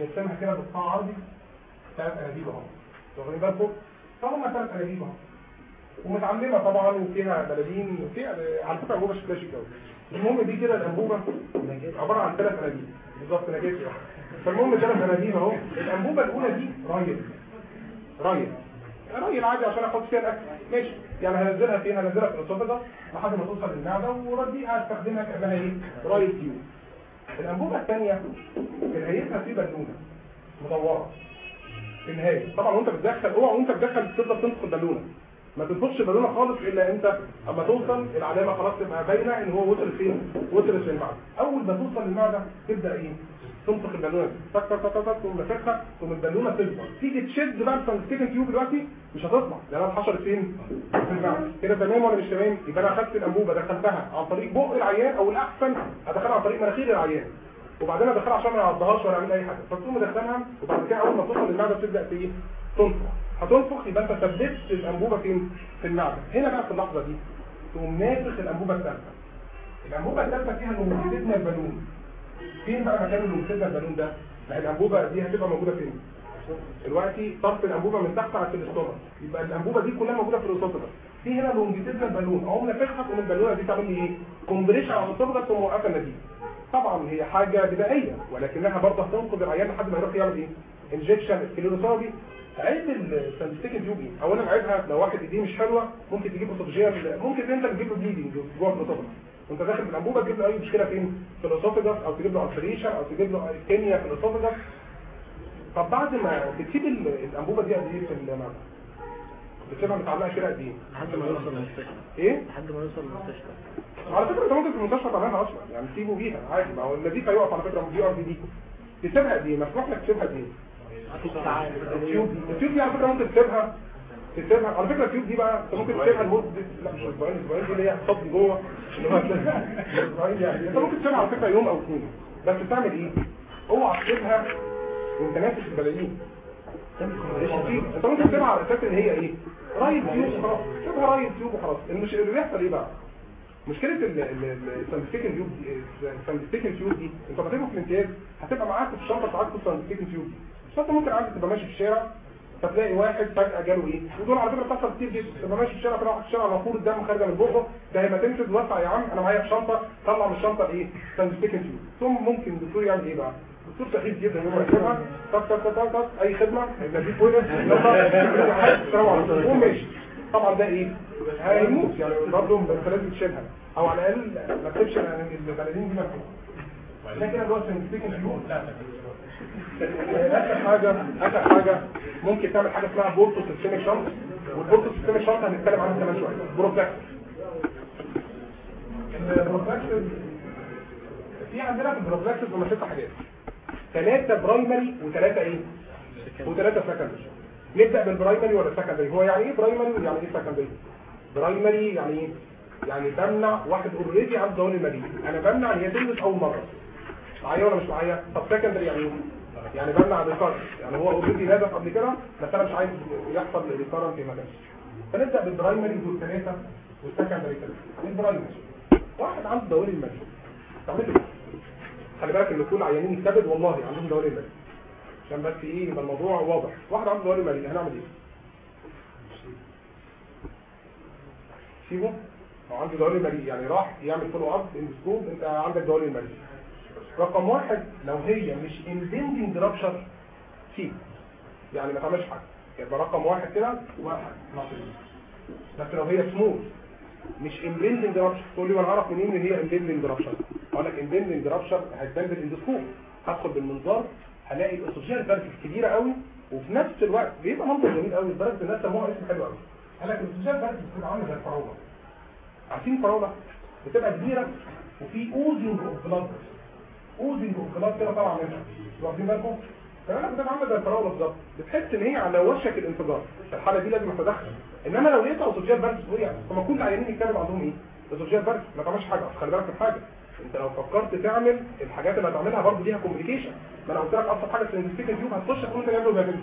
نرسمها كده بالقطاع عرضي ثلاث انابيب اهو. واخدين بالكم؟ فهم ثلاث انابيب اهو. ومتعلمة طبعا وفيها بلالين وفيها على فكرة انبوبة شكلها شيك قوي المهم دي كده الانبوبة عبارة عن ثلاث انابيب. بالظبط نجاتي فالمهم ثلاث انابيب أهو. الأنبوبة الأولى دي رايل. رايل. رايل عادي عشان أحط فيها الأكل. ماشي. يعني هنزلها فين؟ هنزلها في الاسوفاجا لحد ما توصل للمعدة ورديها هستخدمها كأنها إيه؟ Ryle tube الأنبوبة الثانية نهايتها في بالونه مدوره في النهاية. طبعا وأنت بتدخل اوعى وأنت بتدخل تفضل تنفخ البالونه ما تنفخش البالونه خالص إلا أنت أما توصل العلامة خلاص تبقى باينة إن هو وصل فين؟ وصل للمعدة. أول ما توصل للمعدة تبدأ إيه؟ تنفخ البالونه تك تك تك تك تقوم نفخها تقوم البالونه تكبر تيجي تشد بقى ال Sengstaken tube دلوقتي مش هتطلع. لانها اتحشرت فين؟ في كده تمام ولا مش تمام؟ يبقى أنا أخدت الأنبوبة دخلتها عن طريق بق العيان أو الأحسن أدخلها عن طريق مناخير العيان. وبعدين أدخلها عشان ما يعضهاش ولا أعمل أي حاجة. فتقوم مدخلها وبعد كده أول ما توصل للمعدة تبدا ت- إيه؟ تنفخ. هتنفخ يبقى أنت ثبتت الأنبوبة فين؟ في المعدة. هنا بقى في اللحظة دي تقوم نافخ الأنبوبة الثالثة. الأنبوبة الثالثة فيها لونجيتيدنا البالون فين بقى مكان اللونجيتيدنا البالون ده؟ لا الأنبوبة دي هتبقى موجودة فين؟ دلوقتي طرف الأنبوبة من تحت على الاستومك يبقى الأنبوبة دي كلها موجودة في الاسوفاجس في هنا longitudinal balloon اقوم نافخها تقوم البالونة دي تعمل إيه؟ compression على ال esophagus وموقفه النزيف. طبعا هي حاجة بدائية ولكنها برضه هتنقذ العيان لحد ما يروح يعمل إيه؟ injection sclerotherapy عيب ال Sengstaken tube إيه اولا عيبها لو واحد إيديه مش حلوة ممكن تجيب esophageal ممكن انت تجيب bleeding جوه ال esophagus وانت داخل بالانبوبه تجيب له اي مشكله فين في ال esophagus أو تجيب له ulceration أو تجيب له ischemia في ال esophagus طب بعد ما بتسيب ال- الانبوبه دي قد إيه في المعده بتسيبها متعلقه كده قد إيه لحد ما يوصل للمستشفى إيه لحد ما يوصل للمستشفى على فكره انت ممكن في المستشفى تعملها أصلا يعني تسيبه بيها عادي ما هو النزيف هيقف على فكره بي ار دي دي تسيبها قد إيه مسموح لك تسيبها قد إيه دي ال tube دي على فكره ممكن تسيبها على فكرة ال tube دي بقى انت ممكن تسيبها لمده لا مش أسبوعين أسبوعين دي اللي هي صب جوه. اللي هو أسبوعين يعني انت ممكن تسيبها على فكرة يوم أو اثنين بس بتعمل إيه؟ اوعى تسيبها وانت نافخ البلالين انت ممكن تسيبها على أساس إن هي إيه؟ Ryle tube وخلاص. سيبها Ryle tube وخلاص. المش... اللي بيحصل إيه بقى؟ مشكلة ال Sengstaken tube دي ال Sengstaken tube دي انت تبقى في الامتياز هتبقى معاك في الشنطة بتاعتك ال Sengstaken tube دي. أنت ممكن عادي تبقى ماشي في الشارع فتلاقي واحد فجأة جاله إيه؟ ودول على فكرة بتحصل كتير جدا تبقى ماشي في الشارع واحد في الشارع نافورة الدم خارجة من بقه. ده hematemesis وسع يا عم أنا معايا في شنطة طلع من الشنطة إيه tube ثم ممكن الدكتور يعمل إيه بقى؟ الدكتور سخيف جدا يقوم يركبها طق طق طق طق أي خدمة؟ النزيف وقف السلام عليكم. قوم ماشي. طبعا ده إيه؟ هيموت. يعني برضه أنت لازم تشيلها. أو على الأقل ما تسيبش البلونين دي مفتوحة. كده جوه ال Sengstaken tube لا اخر حاجة اخر حاجة. ممكن تعمل حاجة اسمها porto-systemic shunt وال porto-systemic shunt هنتكلم عنها كمان شوية. ال prophylaxis في عندنا في ال prophylaxis هم ست حاجات. ثلاثة primary وثلاثه إيه وثلاثه secondary نبدأ بال primary ولا secondary هو يعني إيه primary ويعني إيه secondary primary يعني إيه؟ يعني بمنع واحد already عنده دوالي المريء أنا بمنع إن هي أول مرة. معايا ولا مش معايا؟ طب secondary يعني إيه؟ يعني بمنع recurrence يعني هو already نازف قبل كده بس أنا مش عايز يحصل recurrence في مكان. فنبدأ بال primary دول ثلاثة وال secondary ثلاثة ال primary واحد عنده دوالي المريء تعمل له خلي بالك إن كل عيانين الكبد والله عندهم دوالي المريء عشان بس إيه؟ يبقى الموضوع واضح. واحد عنده دوالي مريء هنعمل إيه؟ سيبه. أو عنده دوالي مريء يعني راح يعمل follow up أنت عندك دوالي مريء رقم واحد لو هي مش impending rupture سيب يعني ما تعملش حاجة. يبقى رقم واحد كده واحد. بس لو هي سموث مش impending rupture. تقول لي وأنا أعرف منين إن هي impending rupture. أقول لك impending rupture هتبان بال endoscope هدخل بالمنظار هلاقي ال esophageal varices كبيرة قوي وفي نفس الوقت بيبقى منظر جميل قوي لدرجه الناس سموها اسم حلو قوي. قال لك ال esophageal varices بتبقى عاملة زي الفراولة. عارفين الفراولة؟ بتبقى كبيرة وفي oozing of blood oozing of blood كده طالعه منها واخدين بالكم؟ فانا بتبقى عامله زي الفراوله بالظبط. بتحس إن هي على وشك الانفجار. الحالة دي لازم اتدخل إنما لو لقيت esophageal varices وقع طب ما كل العيانين الكبد عندهم إيه؟ esophageal varices ما تعملش حاجة. خلي بالك من حاجة. أنت لو فكرت تعمل الحاجات اللي هتعملها برضه ليها complication ما أنا قلت لك أبسط حاجة في ال Sengstaken tube هتخش تقول انت جايب له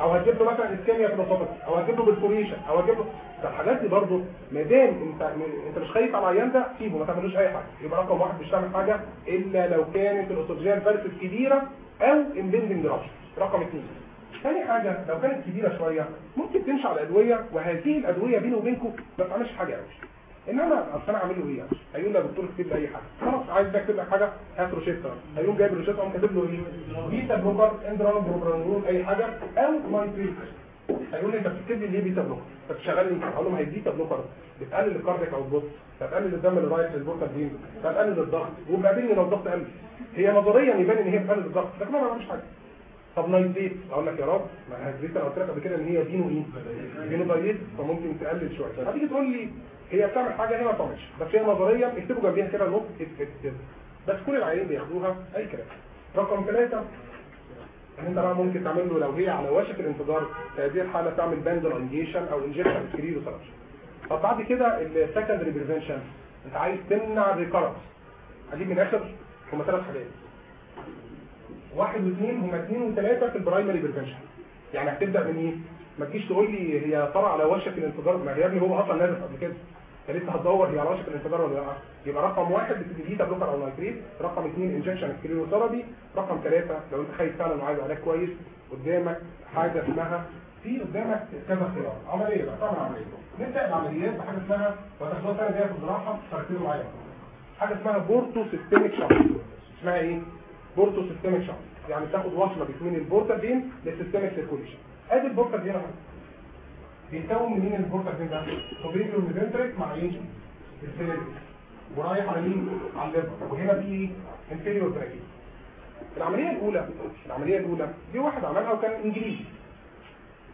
أو هتجيب له مثلا ischemia ال esophagus أو هتجيب له perforation أو هتجيب له فالحاجات دي برضه ما دام أنت أنت مش خايف على العيان ده سيبه ما تعملوش أي حاجة. يبقى رقم واحد مش تعمل حاجة إلا لو كانت ال esophageal varices كبيره أو impending rupture رقم اثنين ثاني حاجة لو كانت كبيرة شوية ممكن تمشي على أدوية وهذه الأدوية بيني وبينكم ما تعملش حاجة قوي إنما أصل أنا عامل له إيه؟ هيقول لي يا دكتور اكتب لي أي حاجة. خلاص عايز اكتب لك حاجة هات روشتة. هيقوم جايب روشته قام كاتب له إيه؟ beta blocker Inderal propranolol أي حاجة. أو nitrate هيقول لي أنت بتكتب لي ليه beta blocker؟ فبتشغل لي أقول له ما هي beta blocker. بتقلل ال cardiac output بتقلل الدم اللي رايح لل portal فين؟ بتقلل الضغط. وبعدين لو الضغط قل. هي نظريا يبان إن هي بتقلل الضغط. لكن ما بعملش حاجة. طب nitrate أقول لك يا رب ما nitrate أنا قلت لك قبل كده إن هي veno إيه؟ دينو دايت فممكن تقلل شوية. هتيجي تقول لي هي بتعمل حاجة هي ما بس هي نظريا اكتبوا جنبيها كده كده بس كل العيانين بياخدوها. أي كلام. رقم ثلاثة إن أنت بقى ممكن تعمل له لو هي على وشك الانفجار في هذه الحالة تعمل band ligation أو injection sclerotherapy طب بعد كده ال secondary prevention أنت عايز تمنع ال recurrence أجيب من الآخر. هما ثلاث حاجات واحد واثنين. هما اثنين وثلاثه في ال primary prevention يعني هتبدأ من إيه؟ ما تجيش تقول لي هي طالعة على وشك الانفجار؟ ما يا ابني هو أصلا نازل قبل كده. أنت لسه هتدور هي على وشك الانفجار ولا لأ؟ يبقى رقم واحد بتدي beta blocker أو nitrate رقم اثنين injection sclerotherapy رقم ثلاثة لو أنت خايف فعلا وعايز علاج كويس قدامك حاجة اسمها في قدامك كذا خيار. عمليه بقى طبعا عمليه نبدأ العمليات بحاجة اسمها وتاخدوها سنه جاية في الجراحه تركزوا معايا. حاجة اسمها porto systemic shunt. اسمها إيه؟ porto systemic shunt. يعني تاخد وصله بين ال portal vein لل systemic circulation. ادي ال portal vein اهو بيتكون من مين ال portal vein ده superior mesenteric مع إيه ال splenic ورايح على مين؟ على ال liver وهنا في inferior vena cava العملية الأولى العملية الأولى دي واحد عملها وكان إنجليزي.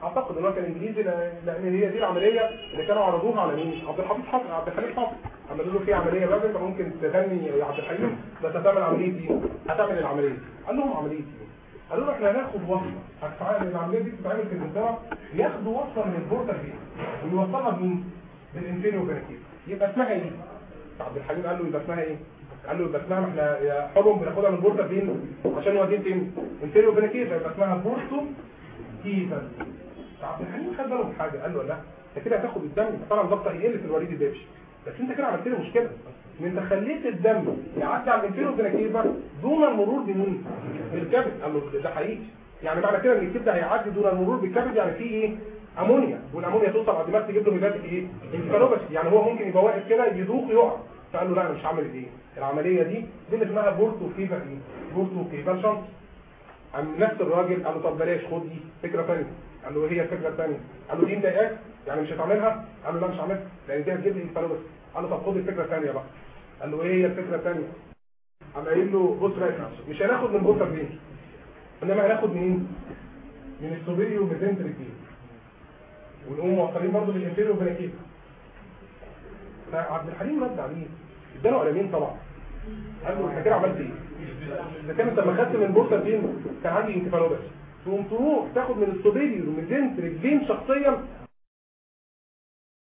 أعتقد ان هو كان إنجليزي لأن هي دي العملية اللي كانوا عرضوها على مين؟ عبد الحفيظ حافظ عبد الحليم حافظ. عملوا له في عملية لازم انت ممكن تغني يا عبد الحليم بس هتعمل عملية دي. هتعمل العملية دي. قال لهم عملية دي. قالوا له إحنا هناخد وصله هتفعل العملية دي بتتعمل في إنجلترا. ياخدوا وصله من ال portal vein ويوصلها بمين بال inferior vena cava يبقى اسمها إيه؟ عبد الحليم قال له يبقى اسمها إيه؟ قال له يبقى اسمها إحنا يا حرم بناخدها من ال portal vein عشان نوديه فين؟ inferior vena cava يبقى اسمها porto caval عبد الحليم خد باله من حاجة. قال له لا انت كده هتاخد الدم. طبعا ضغط هيقل في الوريد الدافش بس انت كده عملت لي مشكلة. ان انت خليت الدم يعدي على ال inferior vena cava دون المرور بمين بالكبد. قال له ده حقيقي. يعني معنى كده إن الكبد هيعدي دون المرور بالكبد يعني في إيه؟ أمونيا. والأمونيا توصل على الدماغ تجيب له hepatic إيه؟ encephalopathy يعني هو ممكن يبقى واقف كده يدوخ يقع. فقال له لا أنا مش هعمل إيه؟ العملية دي دي اللي اسمها porto caval إيه؟ porto caval shunt نفس الراجل قال له طب بلاش خد دي فكرة ثانية قال له هي الفكرة الثانية قال له دي مضايقاك يعني مش هتعملها؟ قال له لا مش هعملها. لأن دي هتجيب لي encephalopathy قال له طب خد الفكرة الثانية بقى. قال له إيه هي الفكرة الثانية قام قايل له بص بقى مش هناخد من ال portal دي انما هناخد منين من ال superior دي ونقوم موصلين برضه لل inferior vena cava فعبد الحليم رد عليه. اداله قلمين طبعا. قال له انت كده عملت إيه؟ اذا كان انت لما خدت من ال portal vein؟ كان عندي encephalopathy تقوم تروح تاخد من ال superior ومن ال mesenteric vein شخصيا؟